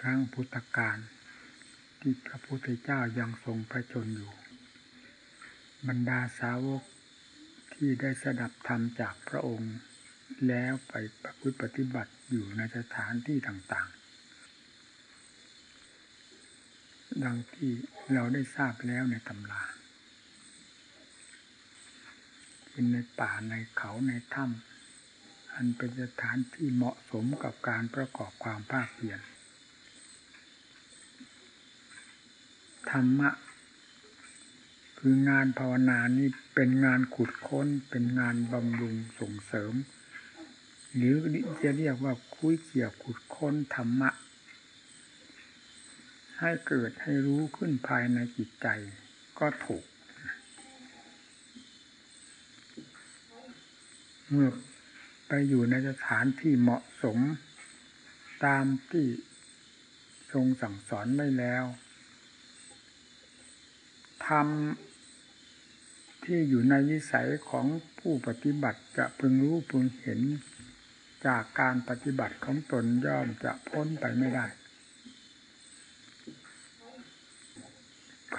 ครั้งพุทธกาลที่พระพุทธเจ้ายังทรงพระชนอยู่ บรรดาสาวกที่ได้สดับธรรมจากพระองค์ แล้วไปประพฤติปฏิบัติอยู่ในสถานที่ต่างๆ ดังที่เราได้ทราบแล้วในตำราเป็นในป่าในเขาในถ้ำอันเป็นสถานที่เหมาะสมกับการประกอบความภาคเพียร ธรรมะ คืองานภาวนานี้เป็นงานขุดค้น เป็นงานบำรุงส่งเสริม หรือจะเรียกว่าคุยเกี่ยวขุดค้นธรรมะ ให้เกิดให้รู้ขึ้นภายในจิตใจก็ถูก เมื่อไปอยู่ในสถานที่เหมาะสมตามที่ทรงสั่งสอนไว้แล้ว ธรรมที่อยู่ในวิสัยของผู้ปฏิบัติจะพึงรู้พึงเห็น จากการปฏิบัติของตนย่อมจะพ้นไปไม่ได้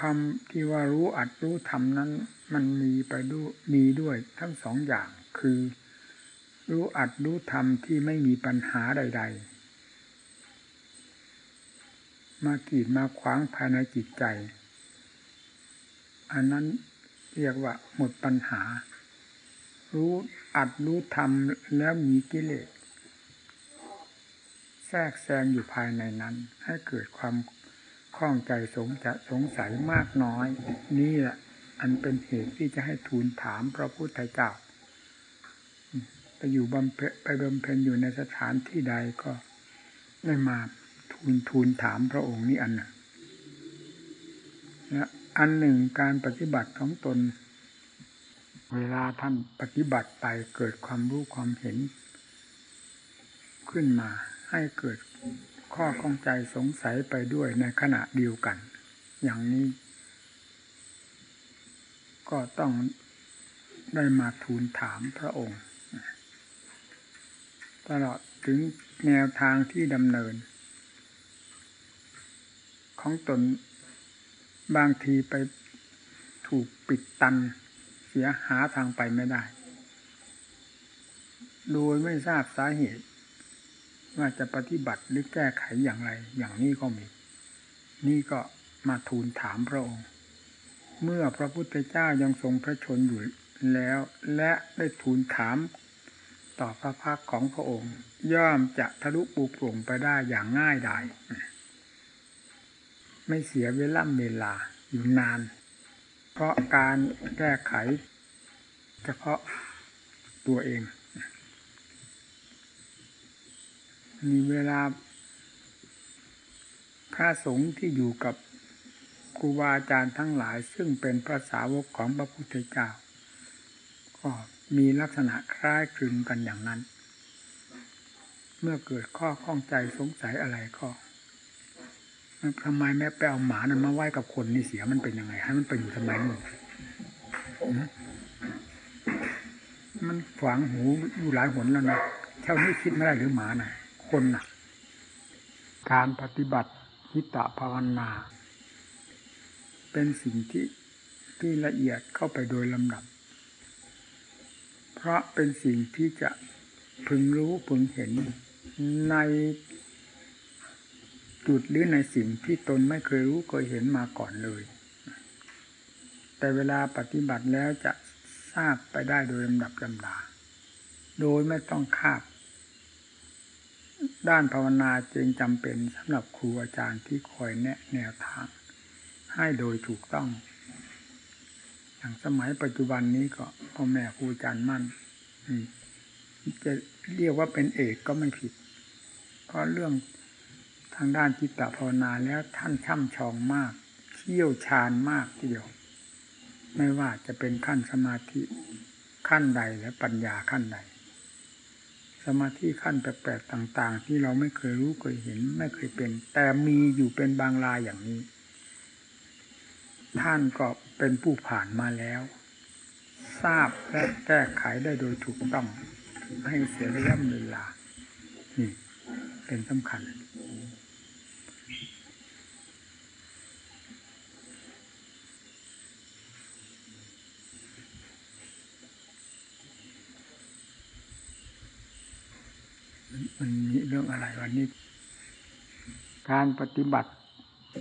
คำที่ว่ารู้อัดรู้ทำนั้น มันมีไปดูมีด้วยทั้งสองอย่างคือ รู้อัดรู้ทำที่ไม่มีปัญหาใด ๆ มากีดมาขวางภายในจิตใจ อันนั้นเรียกว่าหมดปัญหา รู้อัดรู้ทำแล้วมีกิเลสแทรกแซงอยู่ภายในนั้น ให้เกิดความคล่องใจสงจะสงสัยมากน้อย นี่แหละอันเป็นเหตุที่จะให้ทูลถามพระพุทธเจ้าไปอยู่บำเพ็ญไปบำเพ็ญอยู่ในสถานที่ใดก็ได้มาทูลทูลถามพระองค์นี่อันน่ะและ อันหนึ่งการปฏิบัติของตน เวลาท่านปฏิบัติไปเกิดความรู้ความเห็น ขึ้นมาให้เกิดข้อข้องใจสงสัยไปด้วยในขณะเดียวกัน อย่างนี้ ก็ต้องได้มาทูลถามพระองค์ ตลอดถึงแนวทางที่ดำเนิน ของตน บางทีไปถูกปิดตันเสียหาทางไปไม่ได้ โดยไม่ทราบสาเหตุ ว่าจะปฏิบัติหรือแก้ไขอย่างไร อย่างนี้ก็มี นี่ก็มาทูลถามพระองค์ เมื่อพระพุทธเจ้ายังทรงพระชนอยู่แล้วและได้ทูลถามต่อพระพักของพระองค์ ย่อมจะทะลุปูปร่งไปได้อย่างง่ายดาย ไม่เสียเวลาเวลาอยู่นาน เพราะการแก้ไข เฉพาะตัวเอง มีเวลาพระสงฆ์ที่อยู่กับครูบาอาจารย์ทั้งหลาย ซึ่งเป็นภาษาวกของพระพุทธเจ้า ก็มีลักษณะคล้ายคลึงกันอย่างนั้น เมื่อเกิดข้อข้องใจสงสัยอะไรก็ ทำไมแม่ไปเอาหมานั้นมาไว้กับคนนี่เสียมันเป็นยังไงให้มันไปอยู่ทำไมนู่นมันฝังหูอยู่หลายหนแล้วนะเท่านี้คิดไม่ได้หรือหมาน่ะ คนน่ะ การปฏิบัติหิตะภาวนา เป็นสิ่งที่ที่ละเอียดเข้าไปโดยลำดับ เพราะเป็นสิ่งที่จะพึงรู้พึงเห็นใน จุดหรือในสิ่งที่ตนไม่เคยรู้เคยเห็นมาก่อนเลย แต่เวลาปฏิบัติแล้วจะทราบไปได้โดยลำดับลำดา โดยไม่ต้องคาดด้านภาวนาจึงจำเป็นสำหรับครูอาจารย์ที่คอยแนะแนวทาง ให้โดยถูกต้อง อย่างสมัยปัจจุบันนี้ก็พ่อแม่ครูอาจารย์มั่นจะเรียกว่าเป็นเอกก็ไม่ผิด เพราะเรื่อง ทางด้านจิตตภาวนาแล้วท่านช่ำชองมากเชี่ยวชาญมากทีเดียว ไม่ว่าจะเป็นขั้นสมาธิขั้นใดและปัญญาขั้นใด สมาธิขั้นแปลกๆต่าง ๆ ที่เราไม่เคยรู้เคยเห็น ไม่เคยเป็น แต่มีอยู่เป็นบางรายอย่างนี้ ท่านก็เป็นผู้ผ่านมาแล้ว ทราบและแก้ไขได้โดยถูกต้องให้เสียเวลาเวลานี่เป็นสำคัญ มันมีเรื่องอะไรวันนี้ การปฏิบัติ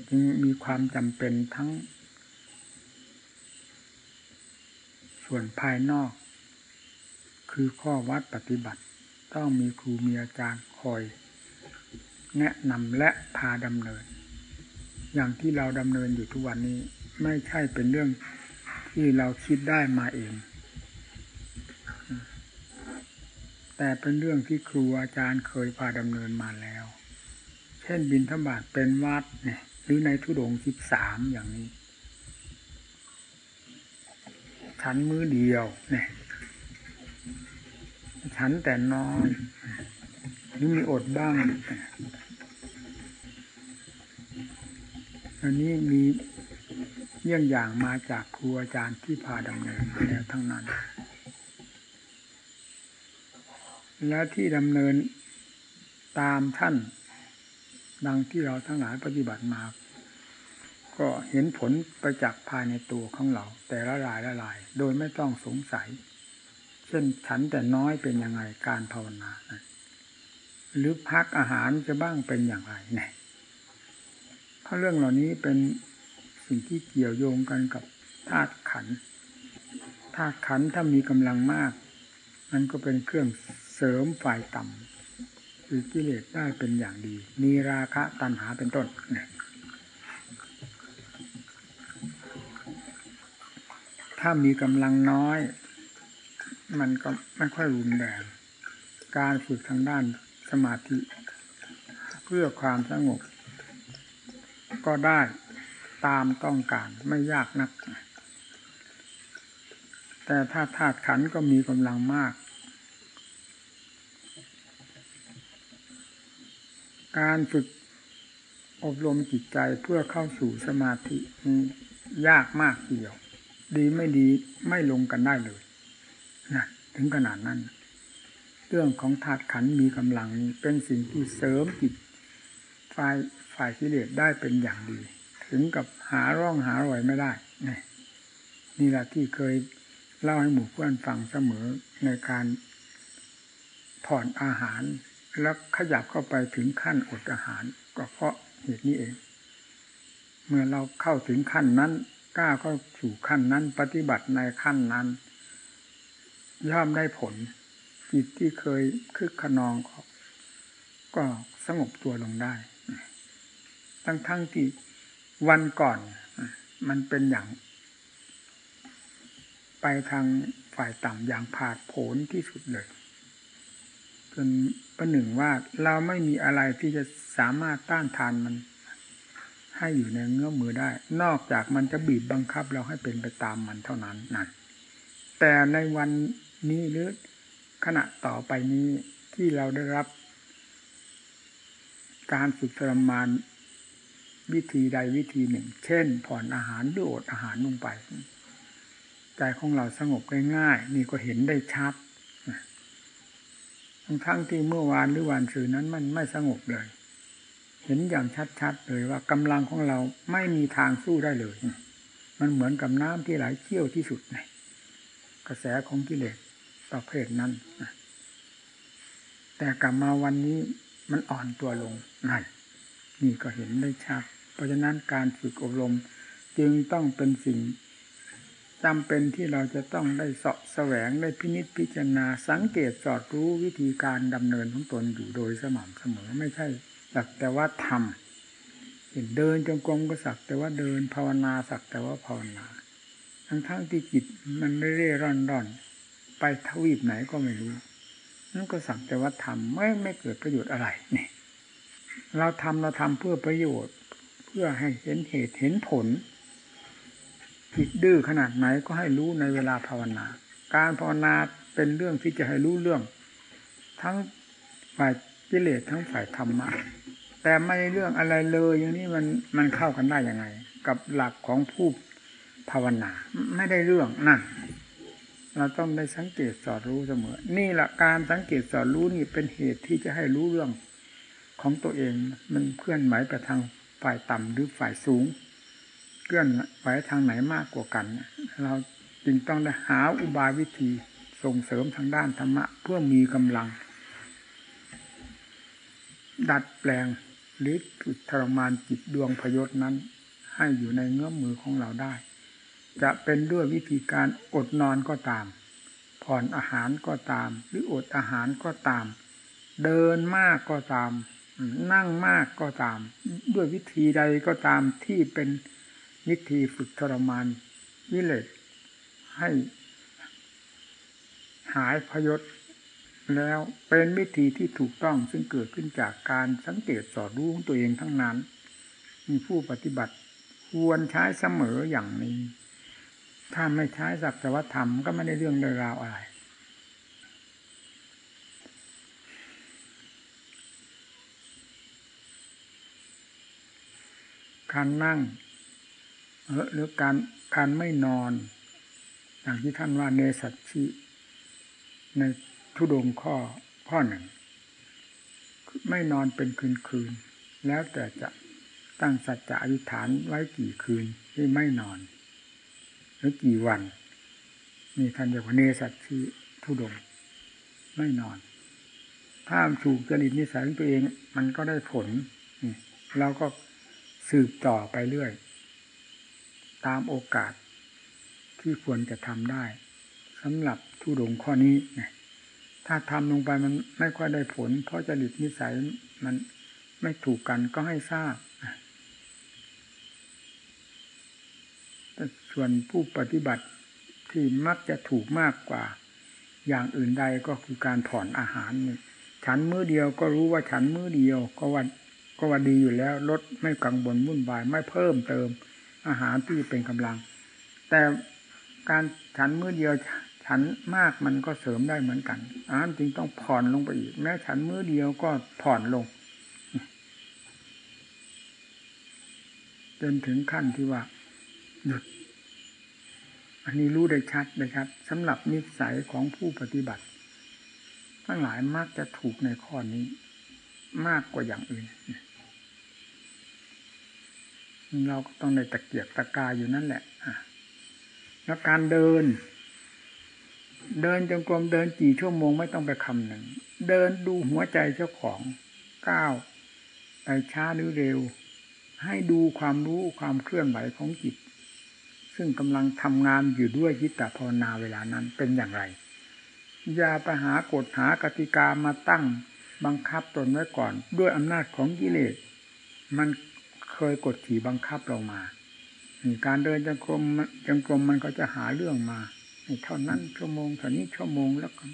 จึงมีความจำเป็นทั้ง ส่วนภายนอก คือข้อวัดปฏิบัติ ต้องมีครูมีอาจารย์คอย แนะนำและพาดำเนิน อย่างที่เราดำเนินอยู่ทุกวันนี้ ไม่ใช่เป็นเรื่องที่เราคิดได้มาเอง แต่เป็นเรื่องที่ครูอาจารย์เคยพาดำเนินมาแล้ว เช่นบินธบาตเป็นวัดเนี่ยหรือในทุดงสิบสามอย่างนี้ฉันมือเดียวเนี่ยฉันแต่น้อยหรือมีอดบ้าง อันนี้มีเยี่ยงอย่างมาจากครูอาจารย์ที่พาดำเนินมาแล้วทั้งนั้น และที่ดำเนินตามท่าน ดังที่เราทั้งหลายปฏิบัติมา ก็เห็นผลประจักษ์ภายในตัวของเรา แต่ละรายละลาย โดยไม่ต้องสงสัย เช่นฉันแต่น้อยเป็นยังไงการภาวนาหรือพักอาหารจะบ้างเป็นอย่างไรเนี่ยเพราะเรื่องเหล่านี้เป็นสิ่งที่เกี่ยวโยงกันกับธาตุขันธาตุขันถ้ามีกำลังมาก มันก็เป็นเครื่อง เสริมฝ่ายต่ำคือกิเลสได้เป็นอย่างดี มีราคะตัณหาเป็นต้นถ้ามีกำลังน้อย มันก็ไม่ค่อยรุนแรงการฝึกทางด้านสมาธิ เพื่อความสงบ ก็ได้ตามต้องการไม่ยากนัก แต่ถ้าธาตุขันก็มีกำลังมาก การฝึกอบรมจิตใจเพื่อเข้าสู่สมาธินี้ยากมากเดียว ดีไม่ดีไม่ลงกันได้เลยนะถึงขนาดนั้น เรื่องของธาตุขันมีกำลังนี้เป็นสิ่งที่เสริมจิตฝ่ายฝ่ายกิเลสได้เป็นอย่างดี ถึงกับหาร่องหารอยไม่ได้นี่นี่แหละที่เคยเล่าให้หมู่เพื่อนฟังเสมอในการผ่อนอาหาร แล้วขยับเข้าไปถึงขั้นอดอาหาร ก็เพราะเหตุนี้เอง เมื่อเราเข้าถึงขั้นนั้นกล้าก็สู่ขั้นนั้น ปฏิบัติในขั้นนั้น ย่อมได้ผลจิตที่เคยคึกขนองก็สงบตัวลงได้ ทั้งทั้งที่วันก่อน มันเป็นอย่าง ไปทางฝ่ายต่ำอย่างผาดโผนที่สุดเลย จนประหนึ่งว่าเราไม่มีอะไรที่จะสามารถต้านทานมัน ให้อยู่ในเงื้อมือได้ นอกจากมันจะบีบบังคับเราให้เป็นไปตามมันเท่านั้นนั่นแต่ในวันนี้หรือขณะต่อไปนี้ที่เราได้รับ การฝึกทรมานวิธีใดวิธีหนึ่ง เช่น ผ่อนอาหารหรืออดอาหารลงไป ใจของเราสงบง่ายๆนี่ก็เห็นได้ชัด ทั้งทั้งที่เมื่อวานหรือวันสื่อนั้นมันไม่สงบเลย เห็นอย่างชัดๆเลยว่ากำลังของเราไม่มีทางสู้ได้เลย มันเหมือนกับน้ำที่ไหลเชี่ยวที่สุดในกระแสของกิเลสประเภทนั้นแต่กลับมาวันนี้มันอ่อนตัวลงนั่นนี่ก็เห็นได้ชัด เพราะฉะนั้นการฝึกอบรมจึงต้องเป็นสิ่ง จำเป็นที่เราจะต้องได้สอบแสวงได้พินิจพิจารณาสังเกตสอดรู้วิธีการดำเนินของตนอยู่โดยสม่ำเสมอไม่ใช่สักแต่ว่าทำเห็นเดินจงกรมก็สักแต่ว่าเดินภาวนาสักแต่ว่าภาวนา ทั้งทั้งที่จิตมันเร่ร่อนร่อน ไปทวีปไหนก็ไม่รู้นั่นก็สักแต่ว่าทำไม่ไม่เกิดประโยชน์อะไรนี่เราทำเราทำเพื่อประโยชน์ เพื่อให้เห็นเหตุเห็นผล จิตดื้อขนาดไหนก็ให้รู้ในเวลาภาวนา การภาวนาเป็นเรื่องที่จะให้รู้เรื่อง ทั้งฝ่ายกิเลสทั้งฝ่ายธรรมะแต่ไม่เรื่องอะไรเลย อย่างนี้มันมันเข้ากันได้ยังไง กับหลักของผู้ภาวนา ไม่ได้เรื่องนั่นเราต้องได้สังเกตสอดรู้เสมอ นี่แหละการสังเกตสอดรู้นี่เป็นเหตุที่จะให้รู้เรื่องของตัวเองมันเคลื่อนไหวไปทางฝ่ายต่ำหรือฝ่ายสูง เคลื่อนไหวทางไหนมากกว่ากัน เราจึงต้องหาอุบายวิธีส่งเสริมทางด้านธรรมะ เพื่อมีกำลัง ดัดแปลงหรือทรมานจิตดวงพยศนั้น ให้อยู่ในเงื้อมมือของเราได้ จะเป็นด้วยวิธีการอดนอนก็ตาม ผ่อนอาหารก็ตาม หรืออดอาหารก็ตาม เดินมากก็ตาม นั่งมากก็ตาม ด้วยวิธีใดก็ตามที่เป็น วิธีฝึกทรมานวิเลศให้หายพยศแล้วเป็นวิธีที่ถูกต้องซึ่งเกิดขึ้นจากการสังเกตสอดรู้ของตัวเองทั้งนั้น มีผู้ปฏิบัติควรใช้เสมออย่างนี้ ถ้าไม่ใช้สัจวัธรรมก็ไม่ได้เรื่องเราวอะไร การนั่ง หรือการการไม่นอนอย่างที่ท่านว่าเนสัตชิในทุดงข้อข้อหนึ่ง ไม่นอนเป็นคืนคืน แล้วแต่จะตั้งสัจจะอธิษฐานไว้กี่คืนที่ไม่นอน หรือกี่วันมีท่านเรียกว่าเนสัตชีทุดง ไม่นอน ถ้าถูกจริตนิสัยของตัวเอง มันก็ได้ผลเราก็สืบต่อไปเรื่อย ตามโอกาสที่ควรจะทำได้สำหรับทุดงข้อนี้นะถ้าทำลงไปมันไม่ค่อยได้ผล เพราะจริตนิสัยมันไม่ถูกกันก็ให้ทราบแต่ส่วนผู้ปฏิบัติที่มักจะถูกมากกว่า อย่างอื่นใดก็คือการผ่อนอาหารนี่ฉันมื้อเดียวก็รู้ว่าฉันมื้อเดียวก็ว่าก็ว่าดีอยู่แล้วลดไม่กังวลวุ่นวายไม่เพิ่มเติม อาหารที่เป็นกำลัง แต่การฉันมื้อเดียวฉันมากมันก็เสริมได้เหมือนกันอาหารจึงต้องผ่อนลงไปอีก แม้ฉันมื้อเดียวก็ผ่อนลงจนถึงขั้นที่ว่าหยุด อันนี้รู้ได้ชัดเลยครับสำหรับนิสัยของผู้ปฏิบัติ ทั้งหลายมักจะถูกในข้อนี้ มากกว่าอย่างอื่น เราก็ต้องในตะเกียกตะกายอยู่นั่นแหละแล้วการเดิน เดินจงกรมเดินกี่ชั่วโมงไม่ต้องไปคำหนึ่ง เดินดูหัวใจเจ้าของก้าวไปช้าหรือเร็ว ให้ดูความรู้ความเคลื่อนไหวของจิต ซึ่งกำลังทำงานอยู่ด้วยจิตตภาวนาเวลานั้นเป็นอย่างไรอย่าไปหากฎหากติกามาตั้งบังคับตนไว้ก่อน ด้วยอำนาจของกิเลสมัน ยกดขี่บังคับเรามาการเดินจงกรมจงกรมมันก็จะหาเรื่องมาเท่านั้นชั่วโมงเท่านี้ชั่วโมงแล้วก็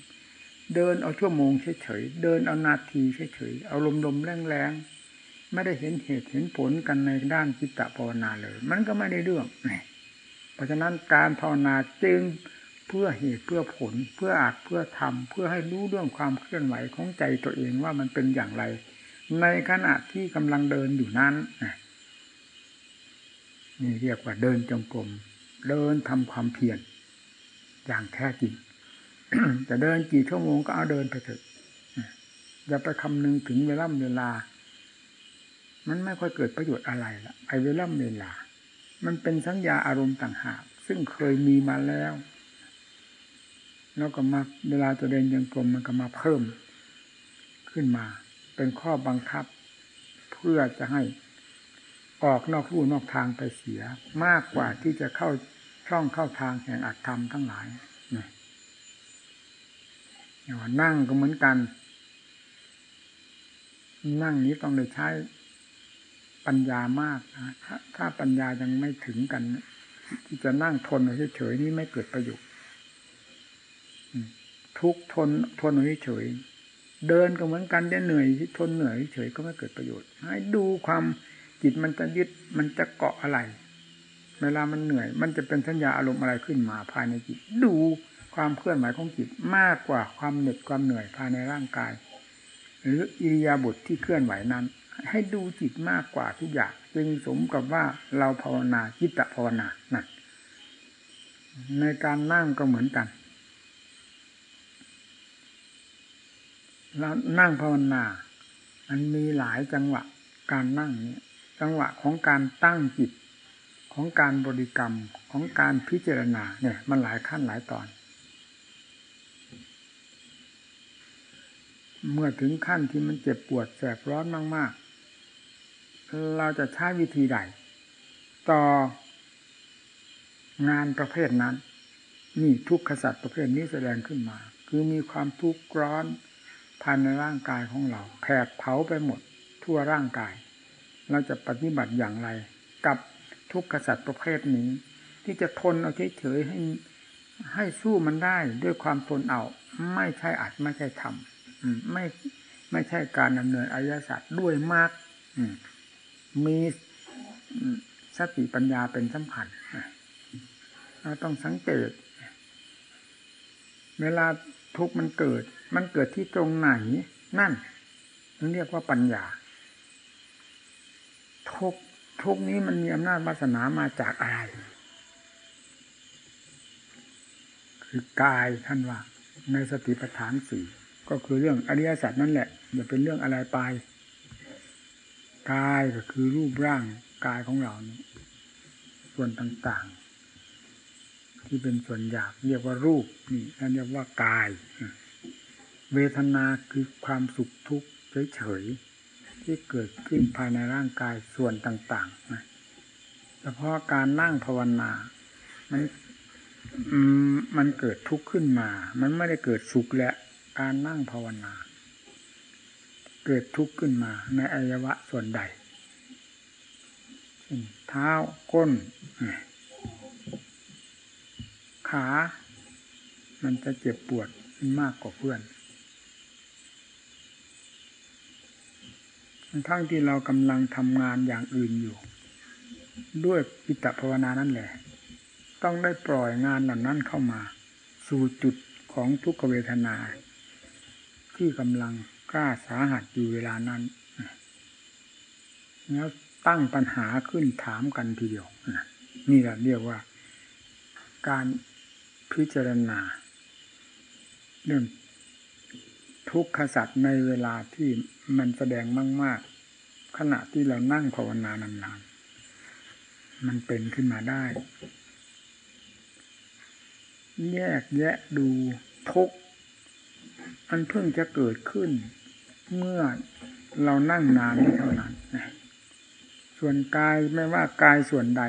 เดินเอาชั่วโมงเฉยๆเดินเอานาทีเฉยๆเอาลมๆแรงๆไม่ได้เห็นเหตุเห็นผลกันในด้านจิตตภาวนาเลย มันก็ไม่ได้เรื่องเพราะฉะนั้นการภาวนาจึงเพื่อเหตุเพื่อผลเพื่ออาจเพื่อทำเพื่อให้รู้เรื่องความเคลื่อนไหวของใจตัวเองว่ามันเป็นอย่างไร ในขณะที่กำลังเดินอยู่นั้นนี่ นี่เรียกว่าเดินจงกรมเดินทำความเพียรอย่างแท้จริงจะเดินกี่ชั่วโมงก็เอาเดินไปเถอะอย่าไปคำนึงถึงเวลาเวลา มันไม่ค่อยเกิดประโยชน์อะไรละไอ้เวลาเวลา มันเป็นสัญญาอารมณ์ต่างหากซึ่งเคยมีมาแล้ว แล้วก็มาเวลาจะเดินยังกลมมันก็มาเพิ่มขึ้นมา เป็นข้อบังคับ เพื่อจะให้ ออกนอกรูนอกทางไปเสีย มากกว่าที่จะเข้าช่องเข้าทางแห่งอัตธรรมทั้งหลายนะอย่างนั่งก็เหมือนกัน นั่งนี้ต้องได้ใช้ปัญญามากนะถ้าถ้าปัญญายังไม่ถึงกัน ที่จะนั่งทนเฉยๆนี่ไม่เกิดประโยชน์ทุกทนทนเฉยเดินก็เหมือนกันได้เหนื่อยทนเหนื่อยเฉยก็ไม่เกิดประโยชน์ ให้ดูความ จิตมันจะยึดมันจะเกาะอะไร เวลามันเหนื่อย มันจะเป็นสัญญาอารมณ์อะไรขึ้นมาภายในจิต ดูความเคลื่อนไหวของจิตมากกว่าความเหน็ดความเหนื่อยภายในร่างกาย หรืออิริยาบถทที่เคลื่อนไหวนั้น ให้ดูจิตมากกว่าทุกอย่างจึงสมกับว่าเราภาวนาจิตภาวนานะในการนั่งก็เหมือนกันแล้วนั่งภาวนา มันมีหลายจังหวะการนั่งเนี่ย จังหวะของการตั้งจิตของการบริกรรมของการพิจารณาเนี่ย มันหลายขั้นหลายตอน เมื่อถึงขั้นที่มันเจ็บปวดแสบร้อนมากๆ เราจะใช้วิธีใด ต่องานประเภทนั้น นี่ทุกขสัตว์ประเภทนี้แสดงขึ้นมา คือมีความทุกข์ร้อนภายในร่างกายของเราแผดเผาไปหมดทั่วร่างกาย เราจะปฏิบัติอย่างไร กับทุกขสัตว์ประเภทนี้ ที่จะทนเอาเฉยๆให้ให้สู้มันได้ด้วยความทนเอา ไม่ใช่อัดไม่ใช่ทำไม่ไม่ใช่การดำเนินอริยสัจด้วยมากมีสติปัญญาเป็นสำคัญเราต้องสังเกต เวลาทุกข์มันเกิด มันเกิดที่ตรงไหน นั่นเรียกว่าปัญญา ทุกทุกนี้มันมีอำนาจวาสนามาจากอะไร คือกายท่านว่า ในสติปัฏฐานสี่ก็คือเรื่องอริยสัจนั่นแหละอย่าเป็นเรื่องอะไรไปกายก็คือรูปร่างกายของเรานี้ส่วนต่างๆ ที่เป็นส่วนหยาบเรียกว่ารูปนี่นั่นเรียกว่ากาย เวทนาคือความสุขทุกข์เฉยๆ ที่เกิดขึ้นภายในร่างกายส่วนต่างๆนะเฉพาะการนั่งภาวนา มันมันเกิดทุกข์ขึ้นมา มันไม่ได้เกิดสุขและการนั่งภาวนา เกิดทุกข์ขึ้นมา ในอวัยวะส่วนใดเท้าก้น ขา มันจะเจ็บปวดมากกว่าเพื่อน ทั้งที่เรากำลังทำงานอย่างอื่นอยู่ ด้วยปิตภาวนานั่นแหละ ต้องได้ปล่อยงานเหล่านั้นเข้ามา สู่จุดของทุกขเวทนา ที่กำลังกล้าสาหัสอยู่เวลานั้นแล้วตั้งปัญหาขึ้นถามกันทีเดียวนี่แหละเรียกว่า การพิจารณาเรื่องทุกขสัตว์ในเวลาที่ มันแสดงมาก ๆ ขณะที่เรานั่งภาวนานานๆ มันเป็นขึ้นมาได้ แยกแยะดูทุกอันเพิ่งจะเกิดขึ้น เมื่อเรานั่งนานเท่านั้นส่วนกายไม่ว่ากายส่วนใด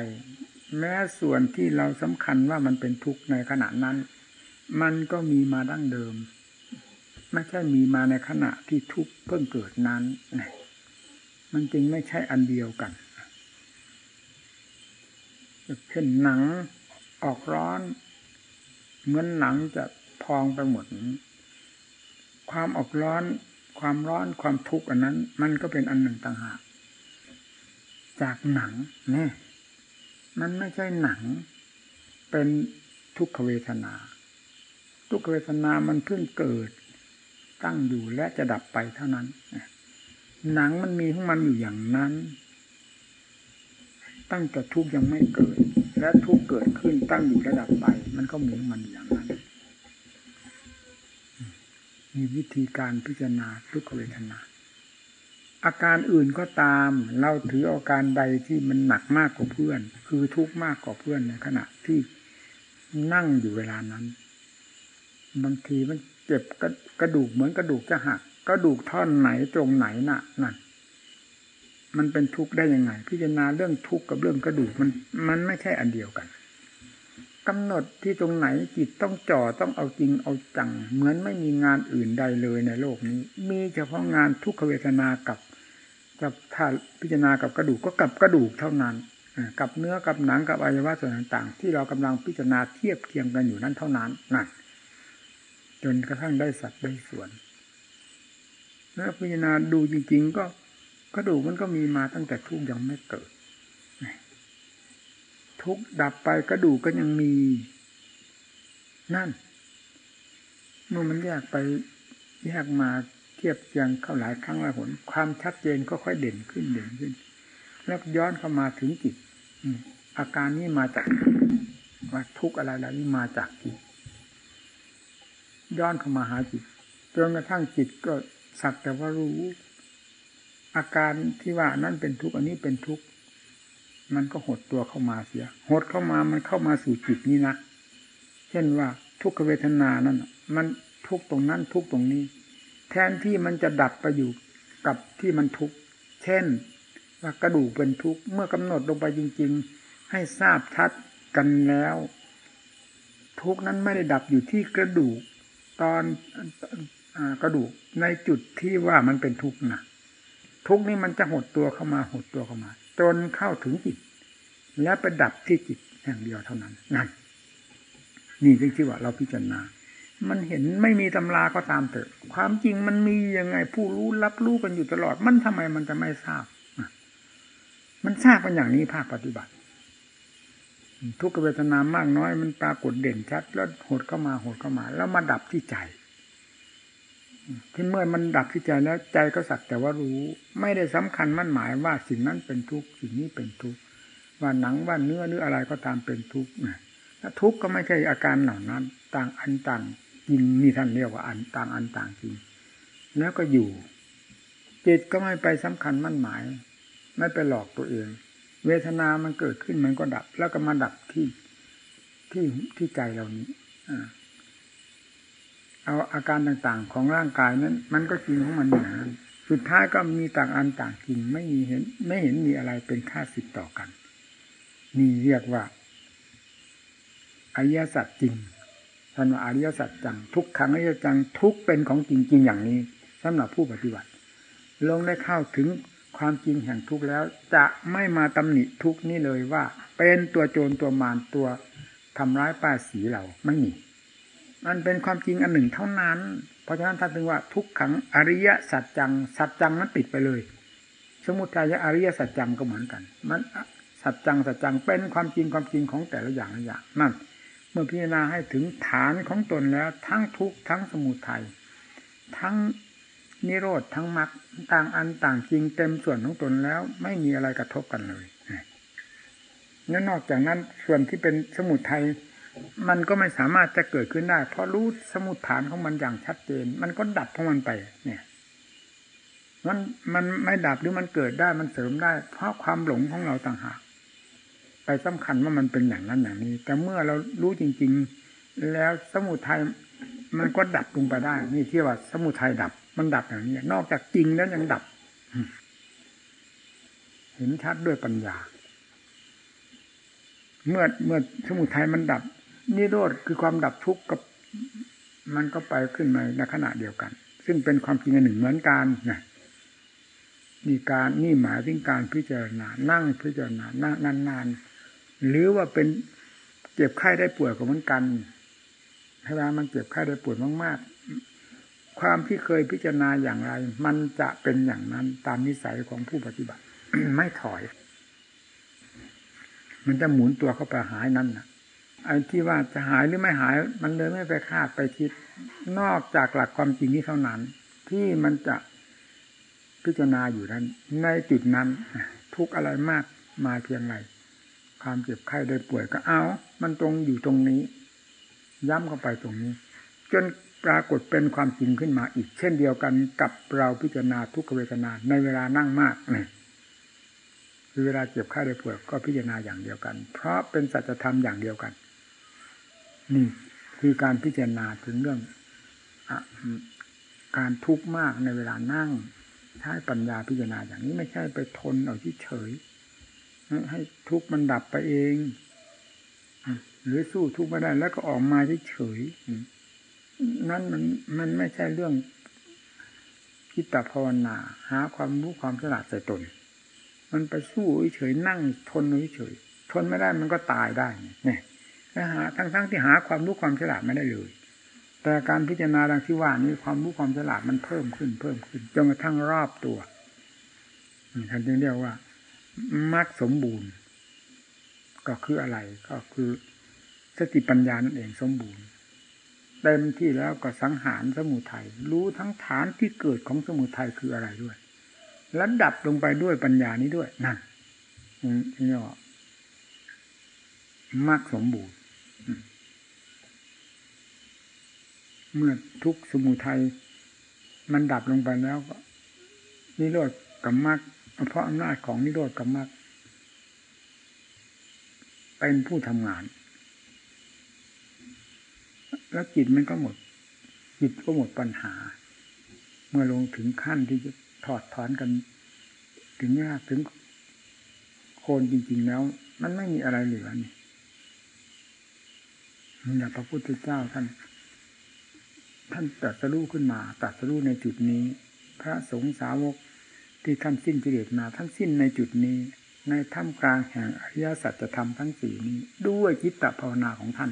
แม้ส่วนที่เราสำคัญว่ามันเป็นทุกข์ในขณะนั้น มันก็มีมาดั้งเดิม ไม่ใช่มีมาในขณะที่ทุกข์เพิ่งเกิดนั้น มันจึงไม่ใช่อันเดียวกันเช่นหนังออกร้อน เหมือนหนังจะพองไปหมดความออกร้อน ความร้อนความทุกข์อันนั้น มันก็เป็นอันหนึ่งต่างหากจากหนังเนี่ยมันไม่ใช่หนัง เป็นทุกขเวทนา ทุกขเวทนามันเพิ่งเกิด ตั้งอยู่และจะดับไปเท่านั้นหนังมันมีของมันอยู่อย่างนั้น ตั้งแต่ทุกยังไม่เกิด และทุกเกิดขึ้นตั้งอยู่ระดับไป มันก็เหมือนมันอย่างนั้น มีวิธีการพิจารณาทุกขเวทนา อาการอื่นก็ตาม เราถืออาการใดที่มันหนักมากกว่าเพื่อน คือทุกมากกว่าเพื่อนในขณะที่นั่งอยู่เวลานั้น บางทีมัน เจ็บกระดูกเหมือนกระดูกจะหักกระดูกท่อนไหนตรงไหนน่ะนั่นมันเป็นทุกข์ได้ยังไง พิจารณาเรื่องทุกข์กับเรื่องกระดูกมันมันไม่ใช่อันเดียวกันกำหนดที่ตรงไหนจิตต้องจ่อต้องเอาจริงเอาจัง เหมือนไม่มีงานอื่นใดเลยในโลกนี้ มีเฉพาะงานทุกขเวทนากับกับถ้าพิจารณากับกระดูกก็กับกระดูกเท่านั้นกับเนื้อกับหนังกับอวัยวะส่วนต่าง ๆ ที่เรากำลังพิจารณาเทียบเคียงกันอยู่นั้นเท่านั้นนั่น จนกระทั่งได้สัตว์ได้ส่วนแล้วพิจารณาดูจริง ๆ ก็กระดูกมันก็มีมาตั้งแต่ทุกยังไม่เกิด ทุกดับไปกระดูกก็ยังมี นั่น เมื่อมันแยกไปแยกมาเทียบเทียงเข้าหลายครั้งหลายหนความชัดเจนก็ค่อยเด่นขึ้นเด่นขึ้น แล้วย้อนเข้ามาถึงจิตอาการนี้มาจากว่าทุกอะไรแล้วนี่มาจากจิต ย้อนเข้ามาหาจิตจนกระทั่งจิตก็สักแต่ว่ารู้ อาการที่ว่านั่นเป็นทุกข์อันนี้เป็นทุกข์มันก็หดตัวเข้ามาเสีย หดเข้ามามันเข้ามาสู่จิตนี้นะ เช่นว่าทุกขเวทนานั่นมันทุกตรงนั้นทุกตรงนี้ แทนที่มันจะดับไปอยู่กับที่มันทุกขเช่น ว่ากระดูกเป็นทุกขเมื่อกำหนดลงไปจริง ๆ ให้ทราบชัดกันแล้ว ทุกข์นั้นไม่ได้ดับอยู่ที่กระดูก ตอนอกระดูกในจุดที่ว่ามันเป็นทุกข์นะทุกข์นี้มันจะหดตัวเข้ามาหดตัวเข้ามา จนเข้าถึงจิต และไปดับที่จิตอย่งเดียวเท่านั้นนั่นนี่จึงชื่อว่าเราพิจารณา มันเห็นไม่มีตำราก็ตามเถอะ ความจริงมันมียังไง ผู้รู้รับรู้กันอยู่ตลอด มันทำไมมันจะไม่ทราบ มันทราบกันอย่างนี้ภาคปฏิบัติ ทุกขเวทนามากน้อยมันปรากฏเด่นชัด แล้วหดเข้ามาหดเข้ามา แล้วมาดับที่ใจที่เมื่อมันดับที่ใจแล้วใจก็สักแต่ว่ารู้ ไม่ได้สำคัญมั่นหมายว่าสิ่งนั้นเป็นทุกข์สิ่งนี้เป็นทุกข์ว่าหนังว่าเนื้อหรืออะไรก็ตามเป็นทุกข์นะทุกข์ก็ไม่ใช่อาการเหล่านั้น ต่างอันต่างจริงนี่ท่านเรียกว่าอันต่างอันต่างจริง แล้วก็อยู่จิตก็ไม่ไปสำคัญมั่นหมาย ไม่ไปหลอกตัวเอง เวทนามันเกิดขึ้นมันก็ดับ แล้วก็มาดับที่ที่ที่ใจเรานี้เอาอาการต่างๆของร่างกายนั้น มันก็จริงของมันอย่างนั้นสุดท้ายก็มีต่างอันต่างจริงไม่มีเห็น ไม่เห็นมีอะไรเป็นค่าสิทต่อกัน นี่เรียกว่าอริยสัจจริงท่านว่าอริยสัจจัง ทุกขังอริยจังทุกเป็นของจริงๆอย่างนี้สำหรับผู้ปฏิบัติ ลงได้เข้าถึง ความจริงแห่งทุกข์แล้ว จะไม่มาตำหนิทุกนี้เลยว่า เป็นตัวโจรตัวมารตัวทำร้ายป้าสีเราไม่มีมันเป็นความจริงอันหนึ่งเท่านั้น เพราะฉะนั้นท่านถึงว่าทุกขังอริยสัจจังสัจจังนั้นติดไปเลย สมุทัยอริยสัจจังก็เหมือนกัน มันสัจจังสัจจังเป็นความจริงความจริงของแต่ละอย่างละอย่างนั่นเมื่อพิจารณาให้ถึงฐานของตนแล้ว ทั้งทุกข์ทั้งสมุทัยทั้งนิโรธทั้งมรรค ต่างอันต่างจริงเต็มส่วนของตนแล้ว ไม่มีอะไรกระทบกันเลยแล้วนอกจากนั้นส่วนที่เป็นสมุทัยมันก็ไม่สามารถจะเกิดขึ้นได้ เพราะรู้สมุดฐานของมันอย่างชัดเจน มันก็ดับของมันไป เนี่ยมันมันไม่ดับหรือมันเกิดได้มันเสริมได้ เพราะความหลงของเราต่างหาก ไปสำคัญว่ามันเป็นอย่างนั้นอย่างนี้ แต่เมื่อเรารู้จริง ๆ แล้วสมุทัยมันก็ดับลงไปได้ นี่ที่ว่าสมุทัยดับ มันดับอย่างนี้ นอกจากจริงแล้วยังดับ เห็นชัดด้วยปัญญา เมื่อเมื่อสมุทัยมันดับนิโรธคือความดับทุกข์กับ มันก็ไปขึ้นมาในขณะเดียวกัน ซึ่งเป็นความจริงอันหนึ่งเหมือนกันนะนี่การนี่หมายถึงการพิจารณา นั่งพิจารณา นั่งนานๆ หรือว่าเป็นเจ็บไข้ได้ป่วยก็เหมือนกันเวลามันเจ็บไข้ได้ป่วยมากๆ ความที่เคยพิจารณาอย่างไร มันจะเป็นอย่างนั้นตามนิสัยของผู้ปฏิบัติ ไม่ถอย มันจะหมุนตัวเข้าไปหายนั้นนะไอ้ที่ว่าจะหายหรือไม่หาย มันเลยไม่ไปคาดไปคิด นอกจากหลักความจริงนี้เท่านั้น ที่มันจะพิจารณาอยู่นั้น ในจุดนั้น ทุกอะไรมากมาเพียงไรความเจ็บไข้ได้ป่วยก็เอา มันตรงอยู่ตรงนี้ ย้ำเข้าไปตรงนี้ จน ปรากฏเป็นความจริงขึ้นมาอีก เช่นเดียวกันกับเราพิจารณาทุกขเวทนาในเวลานั่งมากเนี่ยคือเวลาเจ็บไข้ได้ป่วยก็พิจารณาอย่างเดียวกัน เพราะเป็นสัจธรรมอย่างเดียวกัน นี่คือการพิจารณาถึงเรื่องอการทุกข์มากในเวลานั่งใช้ปัญญาพิจารณาอย่างนี้ไม่ใช่ไปทนเอาที่เฉยให้ทุกข์มันดับไปเอง หรือสู้ทุกข์ไม่ได้แล้วก็ออกมาเฉย นั่นมันมันไม่ใช่เรื่องคิดแต่ภาวนา หาความรู้ความฉลาดใส่ตน มันไปสู้เฉยนั่งทนเฉยทนไม่ได้มันก็ตายได้เนี่ยหาทั้งทั้งที่หาความรู้ความฉลาดไม่ได้เลย แต่การพิจารณาดังที่ว่านี้ความรู้ความฉลาดมันเพิ่มขึ้น เพิ่มขึ้นจนกระทั่งรอบตัวท่านจึงเรียกว่ามรรคสมบูรณ์ ก็คืออะไรก็คือสติปัญญานั่นเองสมบูรณ์ เต็มที่แล้วก็สังหารสมุทัยรู้ทั้งฐานที่เกิดของสมุทัยคืออะไรด้วย และดับลงไปด้วยปัญญานี้ด้วยนั่นนี่ว่ามรรคสมบูรณ์เมื่อทุกสมุทัยมันดับลงไปแล้วก็นิโรธกับมรรคเพราะอำนาจของนิโรธกับมรรคเป็นผู้ทำงาน แล้วจิตมันก็หมด จิตก็หมดปัญหา เมื่อลงถึงขั้นที่จะถอดถอนกัน ถึงยากถึงโคนจริง ๆ แล้ว มันไม่มีอะไรเหลือนี่นี่พระพุทธเจ้าท่าน ท่านตัดสรู้ขึ้นมาตัดสรู้ในจุดนี้ พระสงฆ์สาวกที่ท่านสิ้นกิเลสมาท่านสิ้นในจุดนี้ ในท่ามกลางแห่งอริยสัจธรรมทั้งสี่นี้ ด้วยจิตตภาวนาของท่าน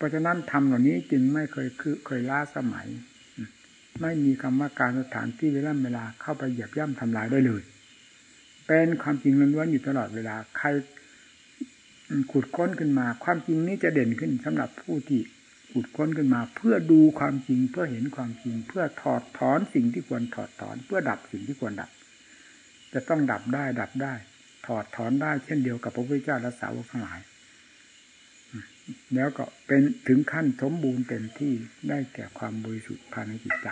เพราะฉะนั้นธรรมเหล่านี้จึงไม่เคยคือเคยล้าสมัย ไม่มีคำว่าการสถานที่เวลาเวลาเข้าไปเหยียบย่ำทำลายได้เลย เป็นความจริงล้วนๆอยู่ตลอดเวลา ใครขุดค้นขึ้นมา ความจริงนี้จะเด่นขึ้นสำหรับผู้ที่ขุดค้นขึ้นมา เพื่อดูความจริงเพื่อเห็นความจริง เพื่อถอดถอนสิ่งที่ควรถอดถอน เพื่อดับสิ่งที่ควรดับ จะต้องดับได้ดับได้ ถอดถอนได้เช่นเดียวกับพระพุทธเจ้าและสาวกทั้งหลาย แล้วก็เป็นถึงขั้นสมบูรณ์เต็มที่ได้แก่ความบริสุทธิ์ภายในจิตใจ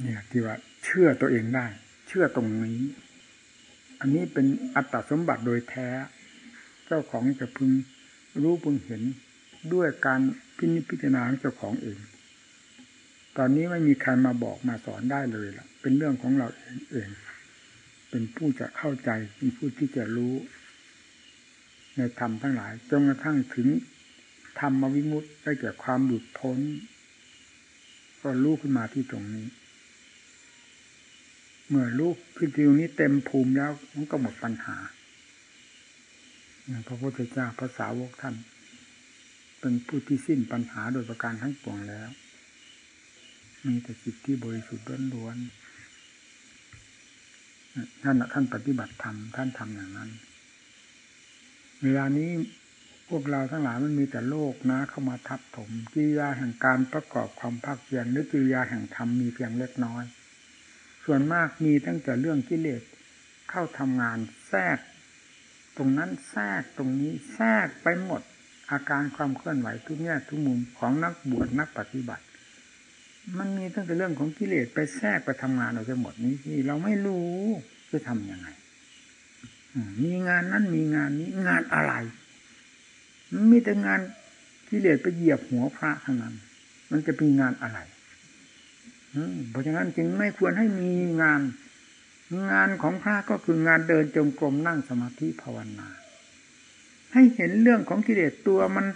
เนี่ยที่ว่าเชื่อตัวเองได้ เชื่อตรงนี้ อันนี้เป็นอัตตสมบัติโดยแท้ เจ้าของจะพึงรู้พึงเห็นด้วยการพินิจพิจารณาของเจ้าของเอง ตอนนี้ไม่มีใครมาบอกมาสอนได้เลยล่ะ เป็นเรื่องของเราเองเอง เป็นผู้จะเข้าใจเป็นผู้ที่จะรู้ ในธรรมทั้งหลายจนกระทั่งถึงธรรมวิมุตติได้แก่ความหลุดพ้น ก็รู้ขึ้นมาที่ตรงนี้ เมื่อลูกพิจิวนี้เต็มภูมิแล้วมันก็หมดปัญหาพระพุทธเจ้าภาษาวกท่าน เป็นผู้ที่สิ้นปัญหาโดยประการทั้งปวงแล้ว มีแต่จิตที่บริสุทธิ์ล้วนๆท่านท่านปฏิบัติธรรมท่านทำอย่างนั้น เวลานี้พวกเราทั้งหลายมันมีแต่โลกนะเข้ามาทับถมกิริยาแห่งการประกอบความภาคเพียรหรือกิริยาแห่งธรรมมีเพียงเล็กน้อย ส่วนมากมีตั้งแต่เรื่องกิเลสเข้าทำงานแทรก ตรงนั้นแทรกตรงนี้แทรกไปหมด อาการความเคลื่อนไหวทุกแง่ทุกมุมของนักบวชนักปฏิบัติ มันมีตั้งแต่เรื่องของกิเลสไปแทรกไปทำงานเราจะหมดนี้ที่เราไม่รู้จะทํำยังไง มีงานนั้นมีงานนี้งานอะไร มีแต่งานกิเลสไปเหยียบหัวพระทั้งนั้น มันจะเป็นงานอะไรเพราะฉะนั้นจึงไม่ควรให้มีงาน งานของพระก็คืองานเดินจงกรมนั่งสมาธิภาวนา ให้เห็นเรื่องของกิเลสตัวมัน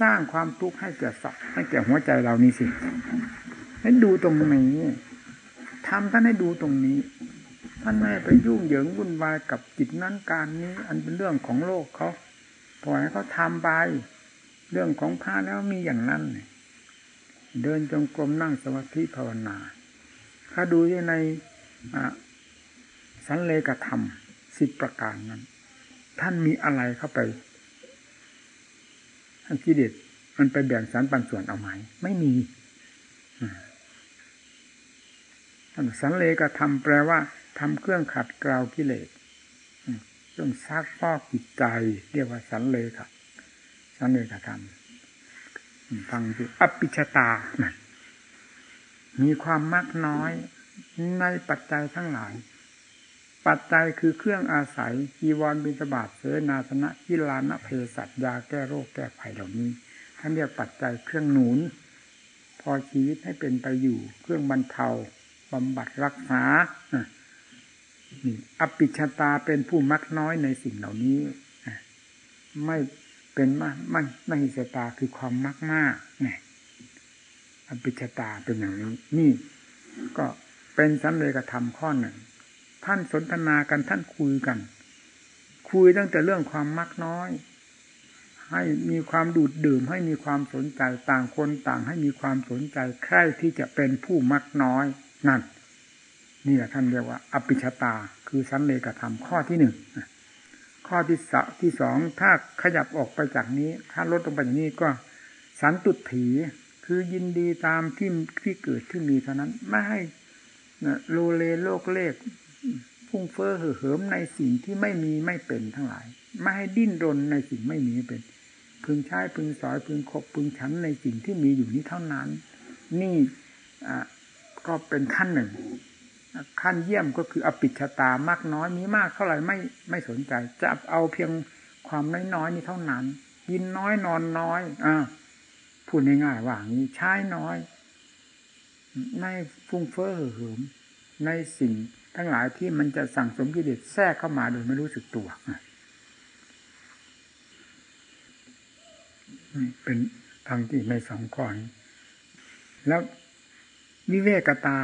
สร้างความทุกข์ให้แก่สัตว์ให้แก่หัวใจเรานี่สิ ให้ดูตรงนี้ทำท่านให้ดูตรงนี้ ท่านไม่ไปยุ่งเหยิงวุ่นวายกับจิตนั้นการนี้ อันเป็นเรื่องของโลกเขาปล่อยให้เขาทำไปเรื่องของพระแล้วมีอย่างนั้นเดินจงกรมนั่งสมาธิภาวนา ถ้าดูในสันเลกธรรมสิบประการนั้น ท่านมีอะไรเข้าไปท่านกิเลสมันไปแบ่งสารปันส่วนเอาไหมไม่มีท่านสันเลกธรรมแปลว่า ทำเครื่องขัดเกลากิเลสเรื่องซักฟอกจิตใจ เรียกว่าสันเลกสันเลกธรรมฟังดูอปิชตา มีความมากน้อยในปัจจัยทั้งหลาย ปัจจัยคือเครื่องอาศัยกีวรบิณฑบาตเสนาสนะกิลานะเพสัตยาแก้โรคแก้ภัยเหล่านี้ท่านเรียกปัจจัยเครื่องหนุน พอชีวิตให้เป็นไปอยู่ เครื่องบรรเทาบำบัดรักษา นี่อปิชตาเป็นผู้มักน้อยในสิ่งเหล่านี้ไม่เป็นมากมันมหิสตาคือความมากมากนี่อภิชตาเป็นอย่างนี้ นี่ก็เป็นสัมเลกธรรมข้อหนึ่ง ท่านสนทนากันท่านคุยกัน คุยตั้งแต่เรื่องความมักน้อย ให้มีความดูดดื่ม ให้มีความสนใจต่างคนต่างให้มีความสนใจใครที่จะเป็นผู้มักน้อยนั่น นี่แหละท่านเรียกว่าอภิชตา คือสันเลกธรรมข้อที่หนึ่งข้อที่สที่สองถ้าขยับออกไปจากนี้ ถ้าลดลงไปอย่างนี้ก็สันตุถีคือยินดีตามที่ที่เกิดที่มีเท่านั้น ไม่ให้โลเลโลกเลขพุ่งเฟ้อเหิมในสิ่งที่ไม่มีไม่เป็นทั้งหลาย ไม่ให้ดิ้นรนในสิ่งไม่มีเป็น พึงใช้พึงสอยพึงขบพึงฉันในสิ่งที่มีอยู่นี้เท่านั้น นี่ก็เป็นขั้นหนึ่ง ขั้นเยี่ยมก็คืออปิชตามากน้อยมีมากเท่าไหร่ไม่ไม่สนใจ จะเอาเพียงความน้อยน้อยนี้เท่านั้น กินน้อยนอนน้อยอ่าพูดง่ายๆว่างี้ใช้น้อย ไม่ฟุ้งเฟ้อเหิมในสิ่งทั้งหลายที่มันจะสั่งสมกิเลสแทรกเข้ามาโดยไม่รู้สึกตัวเป็นทางที่ไม่สองข้อนแล้ววิเวกตา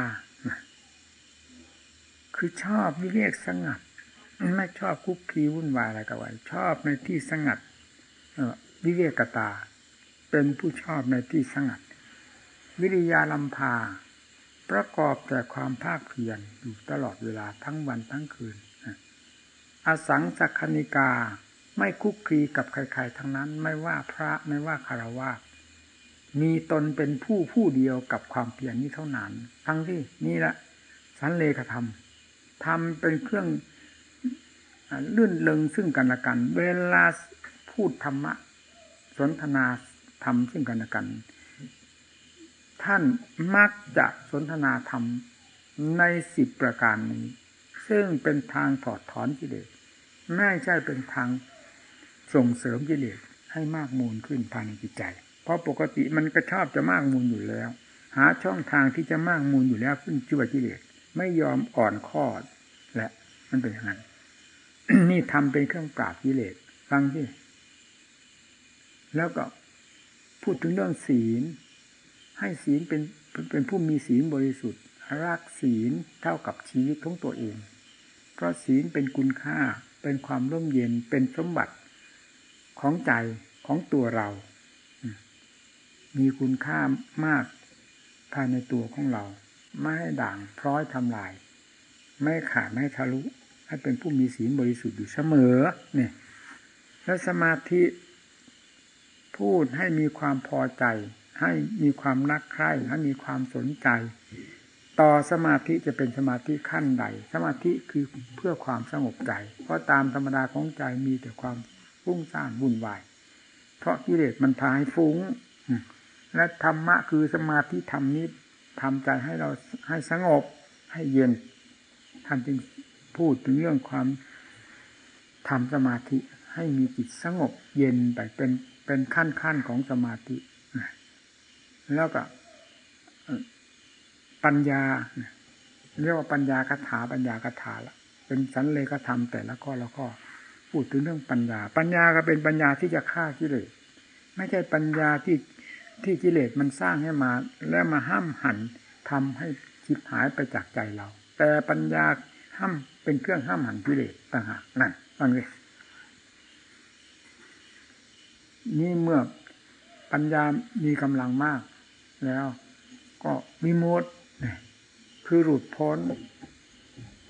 คือชอบวิเวกสงัดไม่ชอบคุกคีวุ่นวายอะไรกับไว้ชอบในที่สงัดวิเวกตา เป็นผู้ชอบในที่สงัด วิริยาลำพา ประกอบแต่ความภาคเพียรอยู่ตลอดเวลาทั้งวันทั้งคืนอสังสักคณิกาไม่คุกคีกับใครๆทั้งนั้น ไม่ว่าพระไม่ว่าคารวะมีตนเป็นผู้ผู้เดียวกับความเพียรนี้เท่านั้น ทั้งที่นี่แหละสันเลขธรรม ทำเป็นเครื่องลื่นเลงซึ่งกันและกัน เวลาพูดธรรมะ สนทนาธรรมซึ่งกันและกัน ท่านมักจะสนทนาธรรมในสิบประการนี้ ซึ่งเป็นทางถอดถอนกิเลสไม่ใช่เป็นทางส่งเสริมกิเลสให้มากมูลขึ้นภายในจิตใจ เพราะปกติมันก็ชอบจะมากมูลอยู่แล้ว หาช่องทางที่จะมากมูลอยู่แล้วขึ้นจุวกิเลส ไม่ยอมอ่อนข้อและ มันเป็นอย่างนั้น นี่ทำเป็นเครื่องปราบกิเลสฟังที่แล้วก็พูดถึงเรื่องศีล ให้ศีลเป็นเป็นผู้มีศีลบริสุทธิ์รักศีลเท่ากับชีวิตของตัวเอง เพราะศีลเป็นคุณค่าเป็นความร่มเย็นเป็นสมบัติของใจของตัวเรา มีคุณค่ามากภายในตัวของเรา ไม่ให้ด่างพร้อยทำลาย ไม่ขาดไม่ทะลุ ให้เป็นผู้มีศีลบริสุทธิ์อยู่เสมอเนี่ยแล้วสมาธิพูดให้มีความพอใจ ให้มีความรักใคร่ให้มีความสนใจ ต่อสมาธิจะเป็นสมาธิขั้นใด สมาธิคือเพื่อความสงบใจ เพราะตามธรรมดาของใจมีแต่ความฟุ้งซ่านวุ่นวายเพราะกิเลสมันพาให้ฟุ้งและธรรมะคือสมาธิธรรมนี้ ทำใจให้เราให้สงบให้เย็นท่านจึงพูดถึงเรื่องความทำสมาธิให้มีจิตสงบเย็นไปเป็นเป็นขั้นขั้นของสมาธิ แล้วก็ปัญญา เรียกว่าปัญญาคาถาปัญญาคาถาละเป็นสันเลขธรรมแต่ละข้อละข้อพูดถึงเรื่องปัญญา ปัญญาก็เป็นปัญญาที่จะฆ่ากิเลสไม่ใช่ปัญญาที่ ที่กิเลสมันสร้างให้มา แล้วมาห้ามหันทำให้จิตหายไปจากใจเรา แต่ปัญญาห้ามเป็นเครื่องห้ามหันกิเลสต่างหากนั่นฟังเลยนี่เมื่อปัญญามีกำลังมาก แล้วก็มีโมดคือหลุดพ้น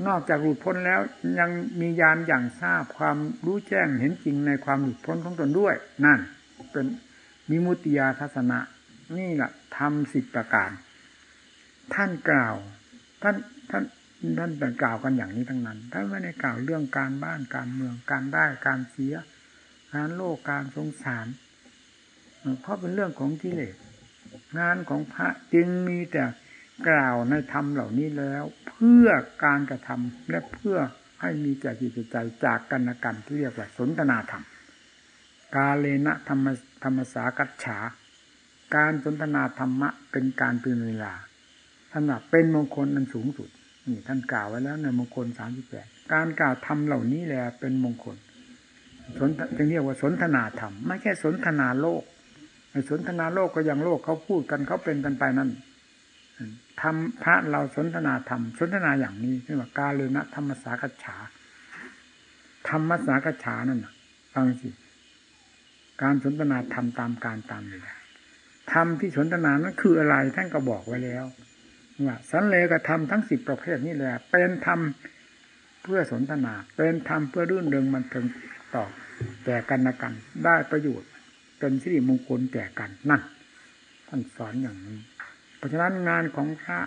นอกจากหลุดพ้นแล้วยังมียานอย่างทราบความรู้แจ้งเห็นจริงในความหลุดพ้นของตนด้วย นั่น เป็น มิมุติยาทัศนะ นี่แหละทำสิบประการ ท่านกล่าว ท่านท่านท่านแต่กล่าวกันอย่างนี้ทั้งนั้น ท่านไม่ได้กล่าวเรื่องการบ้านการเมืองการได้การเสียงานโลกการสงสาร เพราะเป็นเรื่องของกิเลสงานของพระจึงมีแต่กล่าวในธรรมเหล่านี้แล้ว เพื่อการกระทำและเพื่อให้มีใจจิตใจจากกันกันที่เรียกว่าสนทนาธรรม กาเลนะธรรมธรรมสากัจฉา การสนทนาธรรมะเป็นการเป็นเวลาท่านเป็นมงคลอันสูงสุดนี่ท่านกล่าวไว้แล้วในมงคลสามสิบแปดการกล่าวธรรมเหล่านี้แหละเป็นมงคลสนจึงเรียกว่าสนทนาธรรม ไม่ใช่สนทนาโลกสนทนาโลกก็ย่างโลกเขาพูดกันเขาเป็นกันไปนั่นทำพระเราสนทนาธรรม สนทนาอย่างนี้เรียกว่ากาเลนะธรรมสากัจฉาธรรมสากัจฉานั่นฟังสิ การสนทนาธรรมตามการตามเวลาธรรมที่สนทนานั้นคืออะไรท่านก็บอกไว้แล้วว่าสันเลกธรรมทั้งสิบประเภทนี้แหละเป็นธรรมเพื่อสนทนา เป็นธรรมเพื่อรื่นเริงมันเทิงต่อแก่กันละกัน ได้ประโยชน์ เป็นสิริมงคลแก่กันนั่นท่านสอนอย่างนี้ เพราะฉะนั้นงานของพระ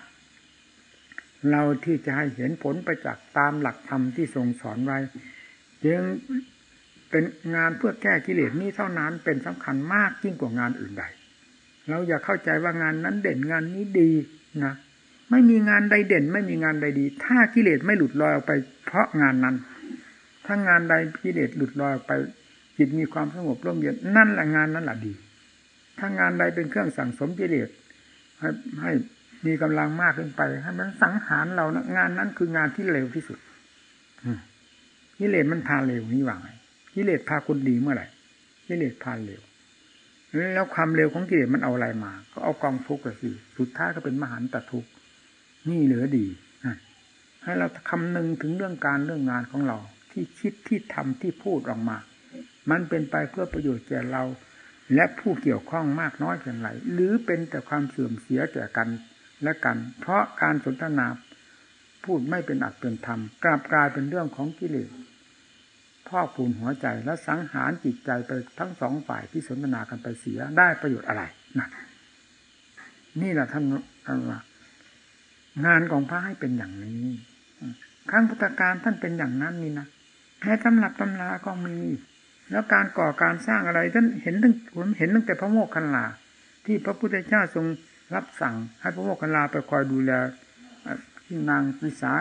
เราที่จะให้เห็นผลไปจากตามหลักธรรมที่ทรงสอนไว้ยัง เป็นงานเพื่อแก้กิเลสนี้เท่านั้นเป็นสำคัญมากยิ่งกว่างานอื่นใด เราอย่าเข้าใจว่างานนั้นเด่นงานนี้ดีนะไม่มีงานใดเด่น ไม่มีงานใดดี ถ้ากิเลสไม่หลุดลอยออกไป เพราะงานนั้น ถ้างานใดกิเลสหลุดลอยออกไปจิตมีความสงบร่มเย็นนั่นแหละงานนั้นแหละดี ถ้างานใดเป็นเครื่องสั่งสมกิเลสให้ให้มีกำลังมากขึ้นไปให้มันสังหารเรานะงานนั้นคืองานที่เร็วที่สุดกิเลสมันพาเร็วนี่หว่าไง กิเลสพาคนดีเมื่อไหร่กิเลสพาเร็วแล้วความเร็วของกิเลสมันเอาอะไรมา ก็เอากองทุกข์สิสุดท้ายก็เป็นมหันตทุกข์นี่เหลือดีให้เราคำนึงถึงเรื่องการเรื่องงานของเรา ที่คิดที่ทำที่พูดออกมา มันเป็นไปเพื่อประโยชน์แก่เรา และผู้เกี่ยวข้องมากน้อยเพียงไรหรือเป็นแต่ความเสื่อมเสียแก่กันและกัน เพราะการสนทนาพูดไม่เป็นอัดเป็นธรรมกลับกลายเป็นเรื่องของกิเลส พ่อปูนหัวใจและสังหารจิตใจไปทั้งสองฝ่ายที่สนทนากันไปเสียได้ประโยชน์อะไรนะนี่แหละท่านว่างานของพระให้เป็นอย่างนี้ครั้งพุทธการท่านเป็นอย่างนั้นนี่นะแม้ตำรับตำราก็มี แล้วการก่อการสร้างอะไรท่านเห็นตั้งผมเห็นตั้งแต่พระโมกขันลาที่พระพุทธเจ้าทรงรับสั่ง ให้พระโมกขันลาไปคอยดูแลที่นางวิสา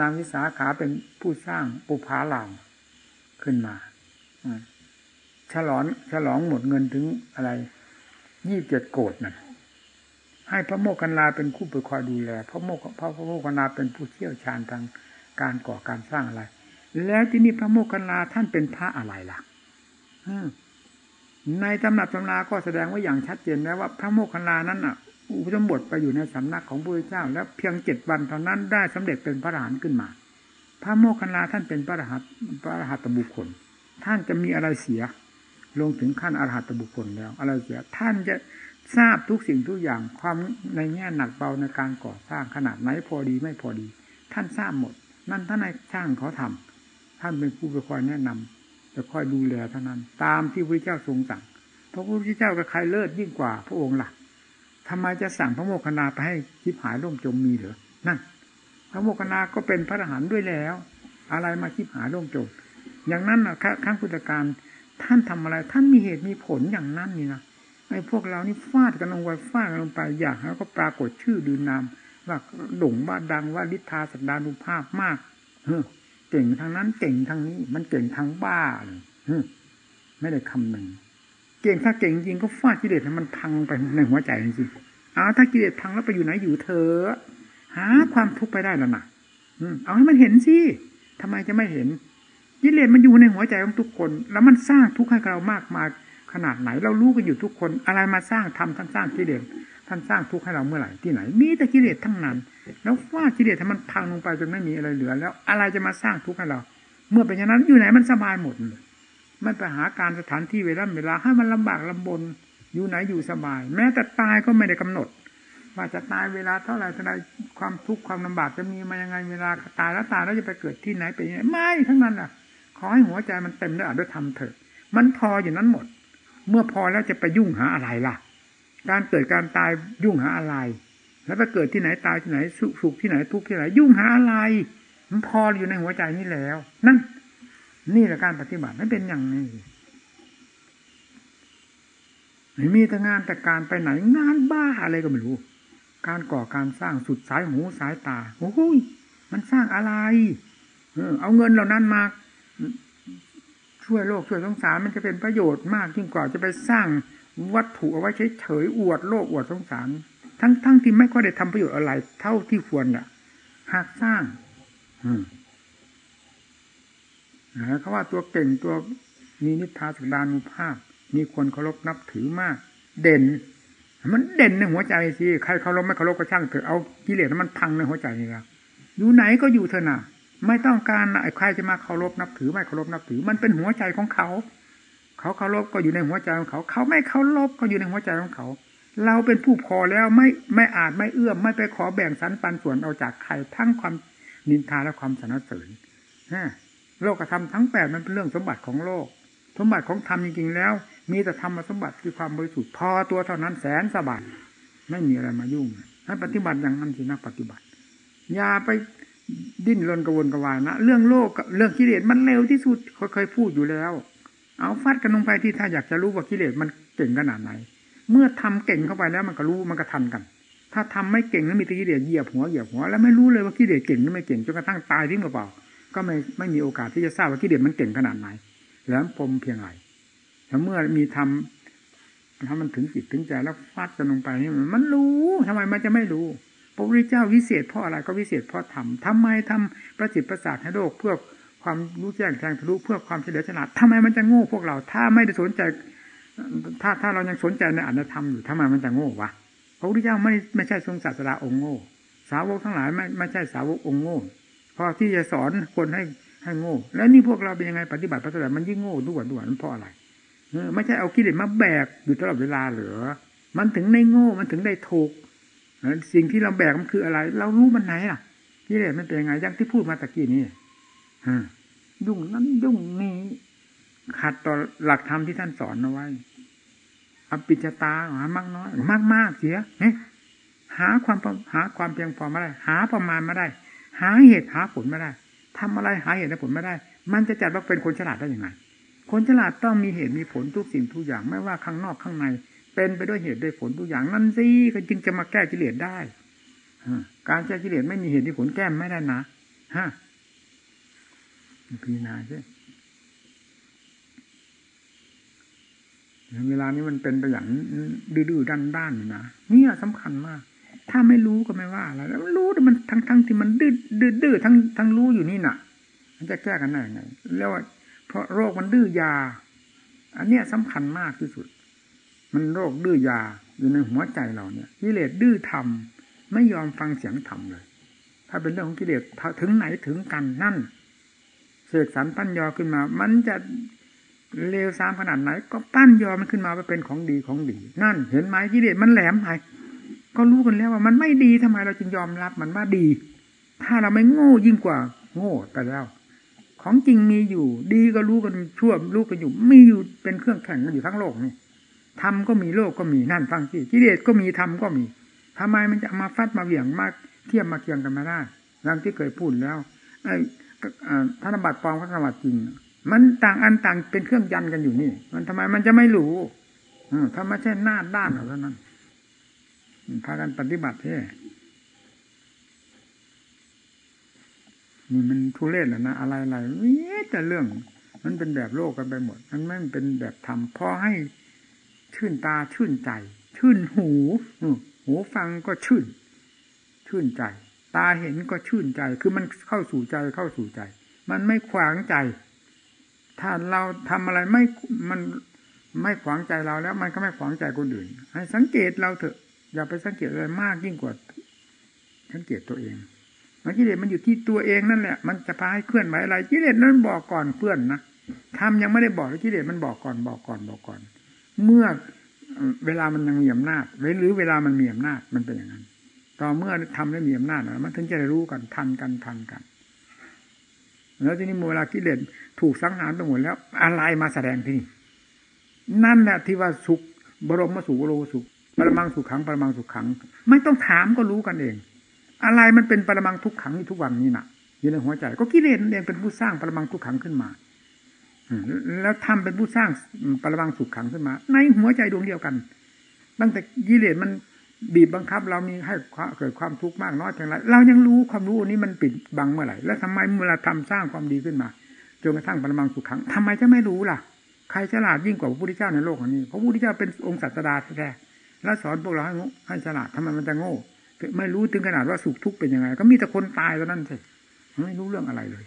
นางวิสาขาเป็นผู้สร้างปุพาลาม ขึ้นมาฉลองฉลองหมดเงินถึงอะไรยี่บเจ็ดโกดนั่นให้พระโมกขันลาเป็นผู้ไปคอยดูแลพระโมกพระพระโมกขันลาเป็นผู้เชี่ยวชาญทางการก่อการสร้างอะไร แล้วที่นี่พระโมกขันลาท่านเป็นพระอะไรล่ะในตำนับตำราก็แสดงไว่าอย่างชัดเจนแล้วว่า พระโมกขันลานั้นอะอุปสมบทไปอยู่ในสำนักของพระเจ้า แล้วเพียงเจ็ดวันเท่านั้นได้สำเร็จเป็นพระอรหันต์ขึ้นมา พระโมกขันลาท่านเป็นพระรหันต์พระรหัตบุคคล ท่านจะมีอะไรเสีย ลงถึงขั้นอรหัตบุคคลแล้ว อะไรเสีย ท่านจะทราบทุกสิ่งทุกอย่างความในแง่หนักเบาในการก่อสร้างขนาดไหนพอดีไม่พอดี ท่านทราบหมด นั่นท่านในช่างเขาทำท่านเป็นผู้ไปคอยแนะนำจะคอยดูแลเท่านั้น ตามที่พระเจ้าทรงสั่งพระพุทธเจ้ากับใครเลิศยิ่งกว่าพระองค์ล่ะทำไมจะสั่งพระโมคคัลลาไปให้คิดหายร่มจมมีเหรอนั่น พระโมคคัลลาก็เป็นพระอรหันต์ด้วยแล้ว อะไรมาคิดหายร่มจมอย่างนั้นนะครั้งพุทธการท่านทำอะไร ท่านมีเหตุมีผลอย่างนั้นนี่นะไอ้พวกเรานี่ฟาดกันลงไปฟาดกันลงไปอยากแล้วก็ปรากฏชื่อดืนามว่าหลงว่าดังว่าลิทาสัดานุภาพมากเฮ้เก่งทางนั้นเก่งทางนี้ มันเก่งทางบ้าเลยไม่ได้คำหนึ่งเก่งถ้าเก่งจริงก็ฟาดกิเลสให้มันพังไปในหัวใจจริงๆเอาถ้ากิเลสพังแล้วไปอยู่ไหนอยู่เธอ หาความทุกข์ไปได้แล้วนะเอาให้มันเห็นสิทำไมจะไม่เห็นกิเลสมันอยู่ในหัวใจของทุกคน แล้วมันสร้างทุกข์ให้เรามากมายขนาดไหน เรารู้กันอยู่ทุกคน อะไรมาสร้างทำท่านสร้างกิเลสท่านสร้างทุกข์ให้เราเมื่อไหร่ที่ไหน มีแต่กิเลสทั้งนั้น แล้วว่ากิเลสทำมันพังลงไปจนไม่มีอะไรเหลือ แล้วอะไรจะมาสร้างทุกข์ให้เรา เมื่อเป็นอย่างนั้นอยู่ไหนมันสบายหมดเลยไม่ไปหาการสถานที่เวลาเวลาให้มันลำบากลำบน อยู่ไหนอยู่สบาย แม้แต่ตายก็ไม่ได้กำหนด ว่าจะตายเวลาเท่าไหร่เท่าไรความทุกข์ความลำบากจะมีมายังไงเวลาตายแล้วตายแล้วจะไปเกิดที่ไหนไปยังไงไม่ทั้งนั้นอะ ขอให้หัวใจมันเต็มด้วยอด้วยธรรมเถิดมันพออยู่นั้นหมด เมื่อพอแล้วจะไปยุ่งหาอะไรล่ะ การเกิดการตายยุ่งหาอะไร แล้วไปเกิดที่ไหนตายที่ไหนสุขที่ไหนทุกข์ที่ไหน ยุ่งหาอะไร มันพออยู่ในหัวใจนี้แล้ว นั่น นี่แหละการปฏิบัติไม่เป็นอย่างนี้ไม่มีแต่งานแต่การไปไหนงานบ้าอะไรก็ไม่รู้ การก่อการสร้างสุดสายหูสายตาโอ้โหมันสร้างอะไรเอาเงินเหล่านั้นมาช่วยโลกช่วยสงสารมันจะเป็นประโยชน์มากยิ่งกว่าจะไปสร้างวัตถุเอาไว้เฉยๆอวดโลกอวดสงสาร ทั้งๆทที่ไม่ค่อยได้ทำประโยชน์อะไร เท่าที่ควรอะ หากสร้าง อืมเขาว่าตัวเก่งตัวมีนิทาสุดานุภาพ มีคนเคารพนับถือมาก เด่น มันเด่นในหัวใจสิใครเคารพไม่เคารพก็ช่างเถอะเอากิเลสมันพังในหัวใจนี่ละอยู่ไหนก็อยู่เถอะนะไม่ต้องการใครจะมาเคารพนับถือไม่เคารพนับถือ มันเป็นหัวใจของเขา เขาเคารพก็อยู่ในหัวใจของเขา เขาไม่เคารพก็อยู่ในหัวใจของเขา เราเป็นผู้พอแล้วไม่ไม่อาจไม่เอื้อมไม่ไปขอแบ่งสรรปันส่วนเอาจากใครทั้งความนินทาและความสนเสริญโลกธรรมทั้งแปดมันเป็นเรื่องสมบัติของโลก สมบัติของธรรมจริงๆแล้ว มีแต่ธรรมสมบัติคือความบริสุทธิ์พอตัวเท่านั้นแสนสบายไม่มีอะไรมายุ่งให้ปฏิบัติอย่างนั้นสินักปฏิบัติอย่าไปดิ้นรนกระวนกระวายนะเรื่องโลกเรื่องกิเลสมันเร็วที่สุดเคยพูดอยู่แล้ว เอาฟัดกันลงไปที่ถ้าอยากจะรู้ว่ากิเลสมันเก่งขนาดไหน เมื่อทำเก่งเข้าไปแล้วมันก็รู้มันก็ทันกัน ถ้าทำไม่เก่งแล้วมีตะกิเลสเหยียบหัวเหยียบหัวแล้วไม่รู้เลยว่ากิเลสเก่งหรือไม่เก่งจนกระทั่งตายทิ้งเปล่าก็ไม่ไม่มีโอกาสที่จะทราบว่ากิเลสมันเก่งขนาดไหน แล้วพรมเพียงไร แล้วเมื่อมีทถ้ามันถึงจิตถึงใจแล้วฟาดกันลงไปนี่มันรู้ทำไมมันจะไม่รู้พระพุทธเจ้าวิเศษเพราะอะไรก็วิเศษเพราะธรรมทำไมทำประสิทธิ์ประสาทให้โลกเพื่อความรู้แจ้งแทงทะลุเพื่อความเฉลียวฉลาดทำไมมันจะโง่พวกเรา ถ้าไม่ได้สนใจ ถ้าถ้าเรายังสนใจในอัตธรรมอยู่ทำไมมันจะโง่วะพระพุทธเจ้าไม่ไม่ใช่ทรงศาสดาองค์โง่ สาวกทั้งหลายไม่ไม่ใช่สาวกองค์โง่พอที่จะสอนคนให้ให้โง่ แล้วนี่พวกเราเป็นยังไงปฏิบัติปฏิบัติมันยิ่งโง่ด้วยด้วยมันเพราะอะไร ไม่ใช่เอากิเลสมาแบกอยู่ตลอดเวลาเหรอมันถึงได้โง่มันถึงได้ถูกสิ่งที่เราแบกมันคืออะไร เรารู้มันไหนล่ะกิเลสมันเป็นยังไงอย่างที่พูดมาตะกี้นี้ยุ่งนั้นยุ่งนี้ขัดต่อหลักธรรมที่ท่านสอนเอาไว้อปิจตาหามากน้อยมากมากเสียเนี่ยหาความหาความเพียงพอมาได้ หาประมาณมาได้ หาเหตุหาผลไม่ได้ทำอะไรหาเหตุและผลไม่ได้ มันจะจัดว่าเป็นคนฉลาดได้ยังไง คนฉลาดต้องมีเหตุมีผลทุกสิ่งทุกอย่างไม่ว่าข้างนอกข้างใน เป็นไปด้วยเหตุด้วยผลทุกอย่างนั่นสิก็จึงจะมาแก้กิเลสได้การแก้กิเลสไม่มีเหตุมีผลแก้ไม่ได้นะฮะพิจารณาใช่เวลานี้มันเป็นไปอย่างดื้อๆด้านๆนะนี่สำคัญมาก ถ้าไม่รู้ก็ไม่ว่าอะไรแล้วรู้แต่มันทั้งทั้งที่มันดื้อดื้อทั้งทั้งรู้อยู่นี่น่ะ มันจะแก้กันได้ยังไงแล้ว เพราะโรคมันดื้อยา อันเนี้ยสำคัญมากที่สุด มันโรคดื้อยาอยู่ในหัวใจเราเนี่ยกิเลสดื้อทำไม่ยอมฟังเสียงธรรมเลย ถ้าเป็นเรื่องของกิเลสถึงไหนถึงกันนั่นเสกสรรปั้นยอขึ้นมา มันจะเลวซามขนาดไหน ก็ปั้นยอมันขึ้นมาว่าเป็นของดีของดี นั่น เห็นไหมกิเลสมันแหลมไปก็รู้กันแล้วว่ามันไม่ดีทำไมเราจึงยอมรับมันว่าดี ถ้าเราไม่โง่ยิ่งกว่า โง่ไปแล้ว ของจริงมีอยู่ ดีก็รู้กันชั่วรู้กันอยู่ มีอยู่เป็นเครื่องแข่งกันอยู่ทั้งโลกนี่ทำก็มีโลกก็มีนั่นฟังสิกิเลสก็มีทำก็มีทำไมมันจะมาฟัดมาเหวี่ยงมาเทียมมาเคียงกันมาได้ดังที่เคยพูดแล้วไอ้ธนบัตรปลอมกับธนบัตรจริง มันต่างอันต่างเป็นเครื่องยันกันอยู่นี่ มันทำไมมันจะไม่รู้ถ้าไม่ใช่หน้าด้านเท่านั้นพากันปฏิบัติเท่ นี่มันทุเรศแล้วนะอะไรอะไรนี่แต่เรื่อง มันเป็นแบบโลกกันไปหมด มันไม่เป็นแบบธรรมพอให้ชื่นตาชื่นใจ ชื่นหูหูฟังก็ชื่น ชื่นใจ ตาเห็นก็ชื่นใจ คือมันเข้าสู่ใจเข้าสู่ใจ มันไม่ขวางใจ ถ้าเราทำอะไรไม่มันไม่ขวางใจเราแล้ว มันก็ไม่ขวางใจคนอื่นให้สังเกตเราเถอะ อย่าไปสังเกตอะไรมากยิ่งกว่าสังเกตตัวเอง กิเลสมันอยู่ที่ตัวเองนั่นแหละ มันจะพาให้เคลื่อนไหวอะไรกิเลสนั้นบอกก่อนเคลื่อนนะทำยังไม่ได้บอกกิเลสมันบอกก่อนบอกก่อนบอกก่อน เมื่อเวลามันยังมีอำนาจหรือเวลามันมีอำนาจมันเป็นอย่างนั้นต่อเมื่อทำได้มีอำนาจมันถึงจะได้รู้กันทันกันทันกันแล้วทีนี้เวลากิเลสถูกสังหารไปหมดแล้ว อะไรมาแสดงที่นี่นั่นแหละที่ว่าสุขบรมมาสุขโลสุขปรมังสุขขังปรมังสุขขัง ไม่ต้องถามก็รู้กันเอง อะไรมันเป็นปรมังทุกขังอยู่ทุกวันนี้น่ะอยู่ในหัวใจ ก็กิเลสนั่นเองเป็นผู้สร้างปรมังทุกขังขึ้นมาแล้วทำเป็นผู้สร้างปรมังสุขขังขึ้นมา ในหัวใจดวงเดียวกัน ตั้งแต่กิเลสมันบีบบังคับ เรามีให้เกิดความทุกข์มากน้อยเพียงไรเรายังรู้ความรู้นี้มันปิดบังเมื่อไหร่แล้วทำไมเมื่อเราทำสร้างความดีขึ้นมาจนกระทั่งปรมังสุขขังทำไมจะไม่รู้ล่ะ ใครฉลาดยิ่งกว่าพระพุทธเจ้าในโลกนี้พระพุทธเจ้าเป็นองค์ศาสดาแท้แล้วสอนพวกเราให้ให้ฉลาดทำไมมันจะโง่ ไม่รู้ถึงขนาดว่าสุขทุกข์เป็นยังไง ก็มีแต่คนตายเท่านั้นสิไม่รู้เรื่องอะไรเลย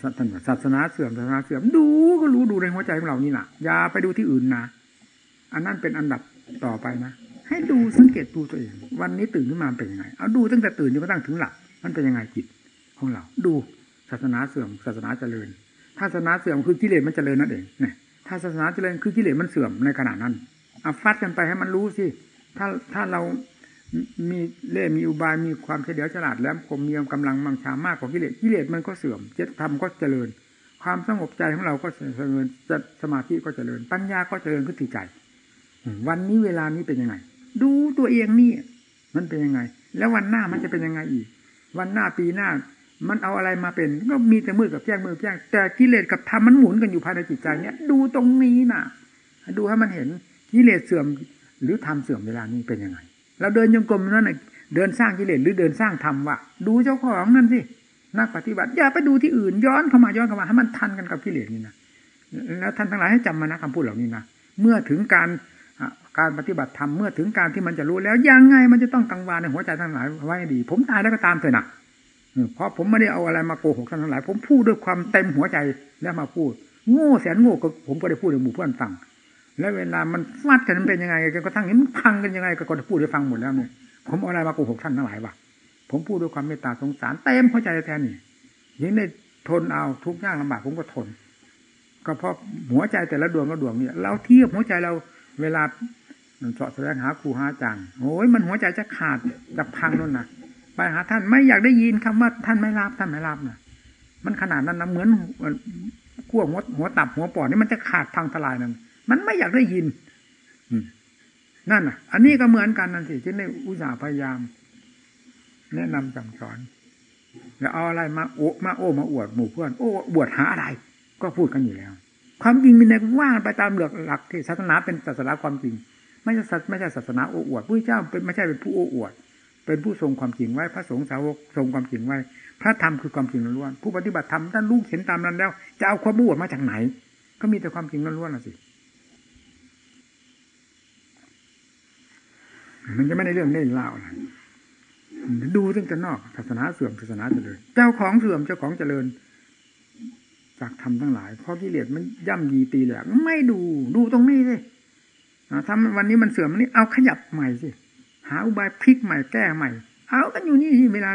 ท่านศาสนาเสื่อมศาสนาเสื่อมดูก็รู้ดูในหัวใจของเรานี่แหละอย่าไปดูที่อื่นนะอันนั้นเป็นอันดับต่อไปนะให้ดูสังเกตดูตัวเอง วันนี้ตื่นขึ้นมาเป็นยังไง เอาดูตั้งแต่ตื่นจนกระทั่งถึงหลับมันเป็นยังไงจิตของเรา ดูศาสนาเสื่อมศาสนาเจริญถ้าศาสนาเสื่อมคือกิเลสมันเจริญนั่นเองเนี่ย ถ้าศาสนาเจริญคือกิเลสมันเสื่อมในขณะนั้นเอาฟัดกันไปให้มันรู้สิถ้าถ้าเรามีเล่มีอุบายมีความเฉลียวฉลาดแหลมคมมีกำลังมังชามากกว่ากิเลสกิเลสมันก็เสื่อมเจตธรรมก็เจริญ ความสงบใจของเราก็เจริญสมาธิก็เจริญ ปัญญาก็เจริญขึ้นที่ใจ วันนี้เวลานี้เป็นยังไง ดูตัวเองนี่มันเป็นยังไง แล้ววันหน้ามันจะเป็นยังไงอีก วันหน้าปีหน้า มันเอาอะไรมาเป็น ก็มีแต่มือกับแจ้งมือแจ้งแต่กิเลสกับธรรมมันหมุนกันอยู่ภายในจิตใจเนี่ยดูตรงนี้น่ะ ดูให้มันเห็นกิเลสเสื่อม หรือธรรมเสื่อมเวลานี้เป็นยังไงเราเดินยงกลมนั่นเดินสร้างกิเลสหรือเดินสร้างธรรมวะดูเจ้าของนั่นสินักปฏิบัติอย่าไปดูที่อื่นย้อนเข้ามาย้อนเข้ามาให้มันทันกันกับกิเลสนี่นะแล้วท่านทั้งหลายให้จำมานะคำพูดเหล่านี้นะเมื่อถึงการการปฏิบัติธรรมเมื่อถึงการที่มันจะรู้แล้วยังไงมันจะต้องกังวานในหัวใจทั้งหลายไว้ดี ผมตายแล้วก็ตามเถอะนะ เพราะผมไม่ได้เอาอะไรมาโกหกท่านทั้งหลายผมพูดด้วยความเต็มหัวใจแล้วมาพูด โง่แสนโง่ก็ผมก็ได้พูดในหมู่เพื่อนฟังแล้วเวลามันฟาดกันมันเป็นยังไงกันก็ทั้งนี้มันพังกันยังไงก็ได้พูดได้ฟังหมดแล้วเนี่ยผมเอาอะไรมาโกหกท่านทั้งหลายวะผมพูดด้วยความเมตตาสงสารเต็มหัวใจแท้นี่ยิ่งได้ทนเอาทุกข์ยากลำบากผมก็ทน ก็เพราะหัวใจแต่ละดวงก็ดวงเนี่ยเราเทียบหัวใจเราเวลาเสาะแสวงหาครูหาอาจารย์โอ้ยมันหัวใจจะขาดจะพังนู่นนะ ไปหาท่านไม่อยากได้ยินคำว่าท่านไม่รับท่านไม่รับนะมันขนาดนั้นนะเหมือนขั้วหัวหัวตับหัวปอดนี่มันจะขาดพังทลายนั่นมันไม่อยากได้ยินนั่นน่ะ อันนี้ก็เหมือนกันนั่นสิที่ในอุตสาห์พยายาม แนะนำสั่งสอนแล้วเอาอะไรมาโอมาโอมาอวดหมู่เพื่อนโอ้บวชหาอะไร ก็พูดกันอยู่แล้ว ความจริงมีในว่างไปตามหลักหลักที่ศาสนาเป็นศาสนาความจริง ไม่ใช่ไม่ใช่ศาสนาโอ้อวดพระเจ้าเป็นไม่ใช่เป็นผู้โอ้อวด เป็นผู้ทรงความจริงไว้ พระสงฆ์สาวกทรงความจริงไว้ พระธรรมคือความจริงล้วนผู้ปฏิบัติธรรมท่านลูกเห็นตามนั้นแล้ว จะเอาความบวชมาจากไหน ก็มีแต่ความจริงล้วนๆนะสิมันจะไม่ได้เรื่องเล่นเล่านะดูตั้งแต่นอกศาสนาเสื่อมศาสนาเจริญ เจ้าของเสื่อมเจ้าของเจริญ จากทำทั้งหลายเพราะกิเลสมันย่ำยีตีแหลกไม่ดู ดูตรงนี้สิถ้าวันนี้มันเสื่อมวันนี้เอาขยับใหม่สิ หาอุบายพลิกใหม่แก้ใหม่ เอากันอยู่นี่เวลา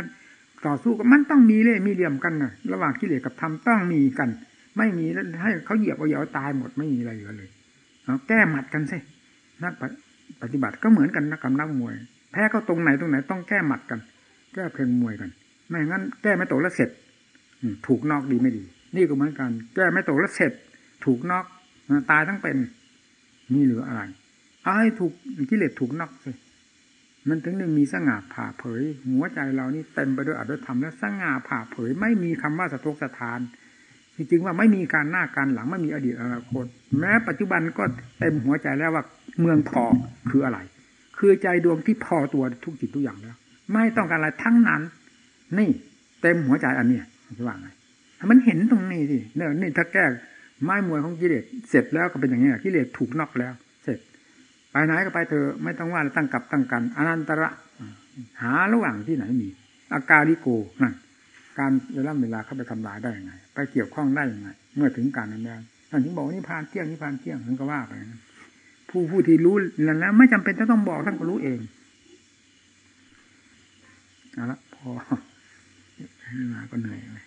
ต่อสู้กันมันต้องมีเลยมีเหลี่ยมกันนะระหว่างกิเลสกับธรรมต้องมีกัน ไม่มีแล้วให้เขาเหยียบเอาเหยียบตายหมดไม่มีอะไรเหลือเลยเอาแก้หมัดกันสินักปฏิบัติก็เหมือนกันนักกำนักมวย แพ้เขาตรงไหนตรงไหนต้องแก้หมัดกัน แก้เพลงมวยกัน ไม่งั้นแก้ไม่ตกแล้วเสร็จถูกนอกดีไม่ดี นี่ก็เหมือนกัน แก้ไม่ตกแล้วเสร็จ ถูกนอกตายทั้งเป็นนี่เหลืออะไรเอาให้ถูกกิเลสถูกนอกสิ มันถึงได้มีสง่าผ่าเผย หัวใจเรานี่เต็มไปด้วยอัตธรรมและสง่าผ่าเผย ไม่มีคำว่าสะทกสะทานจริงๆว่าไม่มีการหน้าการหลังไม่มีอดีตอนาคตแม้ปัจจุบันก็เต็มหัวใจแล้วว่าเมืองพอคืออะไร คือใจดวงที่พอตัวทุกจิตทุกอย่างแล้ว ไม่ต้องการอะไรทั้งนั้น นี่ เต็มหัวใจอันเนี้ยจะว่าไงมันเห็นตรงนี้สิเนี่ยนี่ถ้าแก้ไม้มวยของกิเลสเสร็จแล้วก็เป็นอย่างนี้กิเลสถูกนอกแล้ว ไปไหนก็ไปเธอไม่ต้องว่าตั้งกับตั้งกันอนันตระหาระหว่างที่ไหนมีอาการลิโกนั่นการเวลาเวลาเข้าไปทำลายได้ยังไง ไปเกี่ยวข้องได้ยังไง เมื่อถึงการนั้นแล้วท่านถึงบอกนี่พานเที่ยงนี่พานเที่ยงท่านก็ว่าไปนะผู้ผู้ที่รู้นั้นแล้ว ไม่จำเป็นจะต้องบอกท่านก็รู้เองเอาละพอมาก็เหนื่อยเลย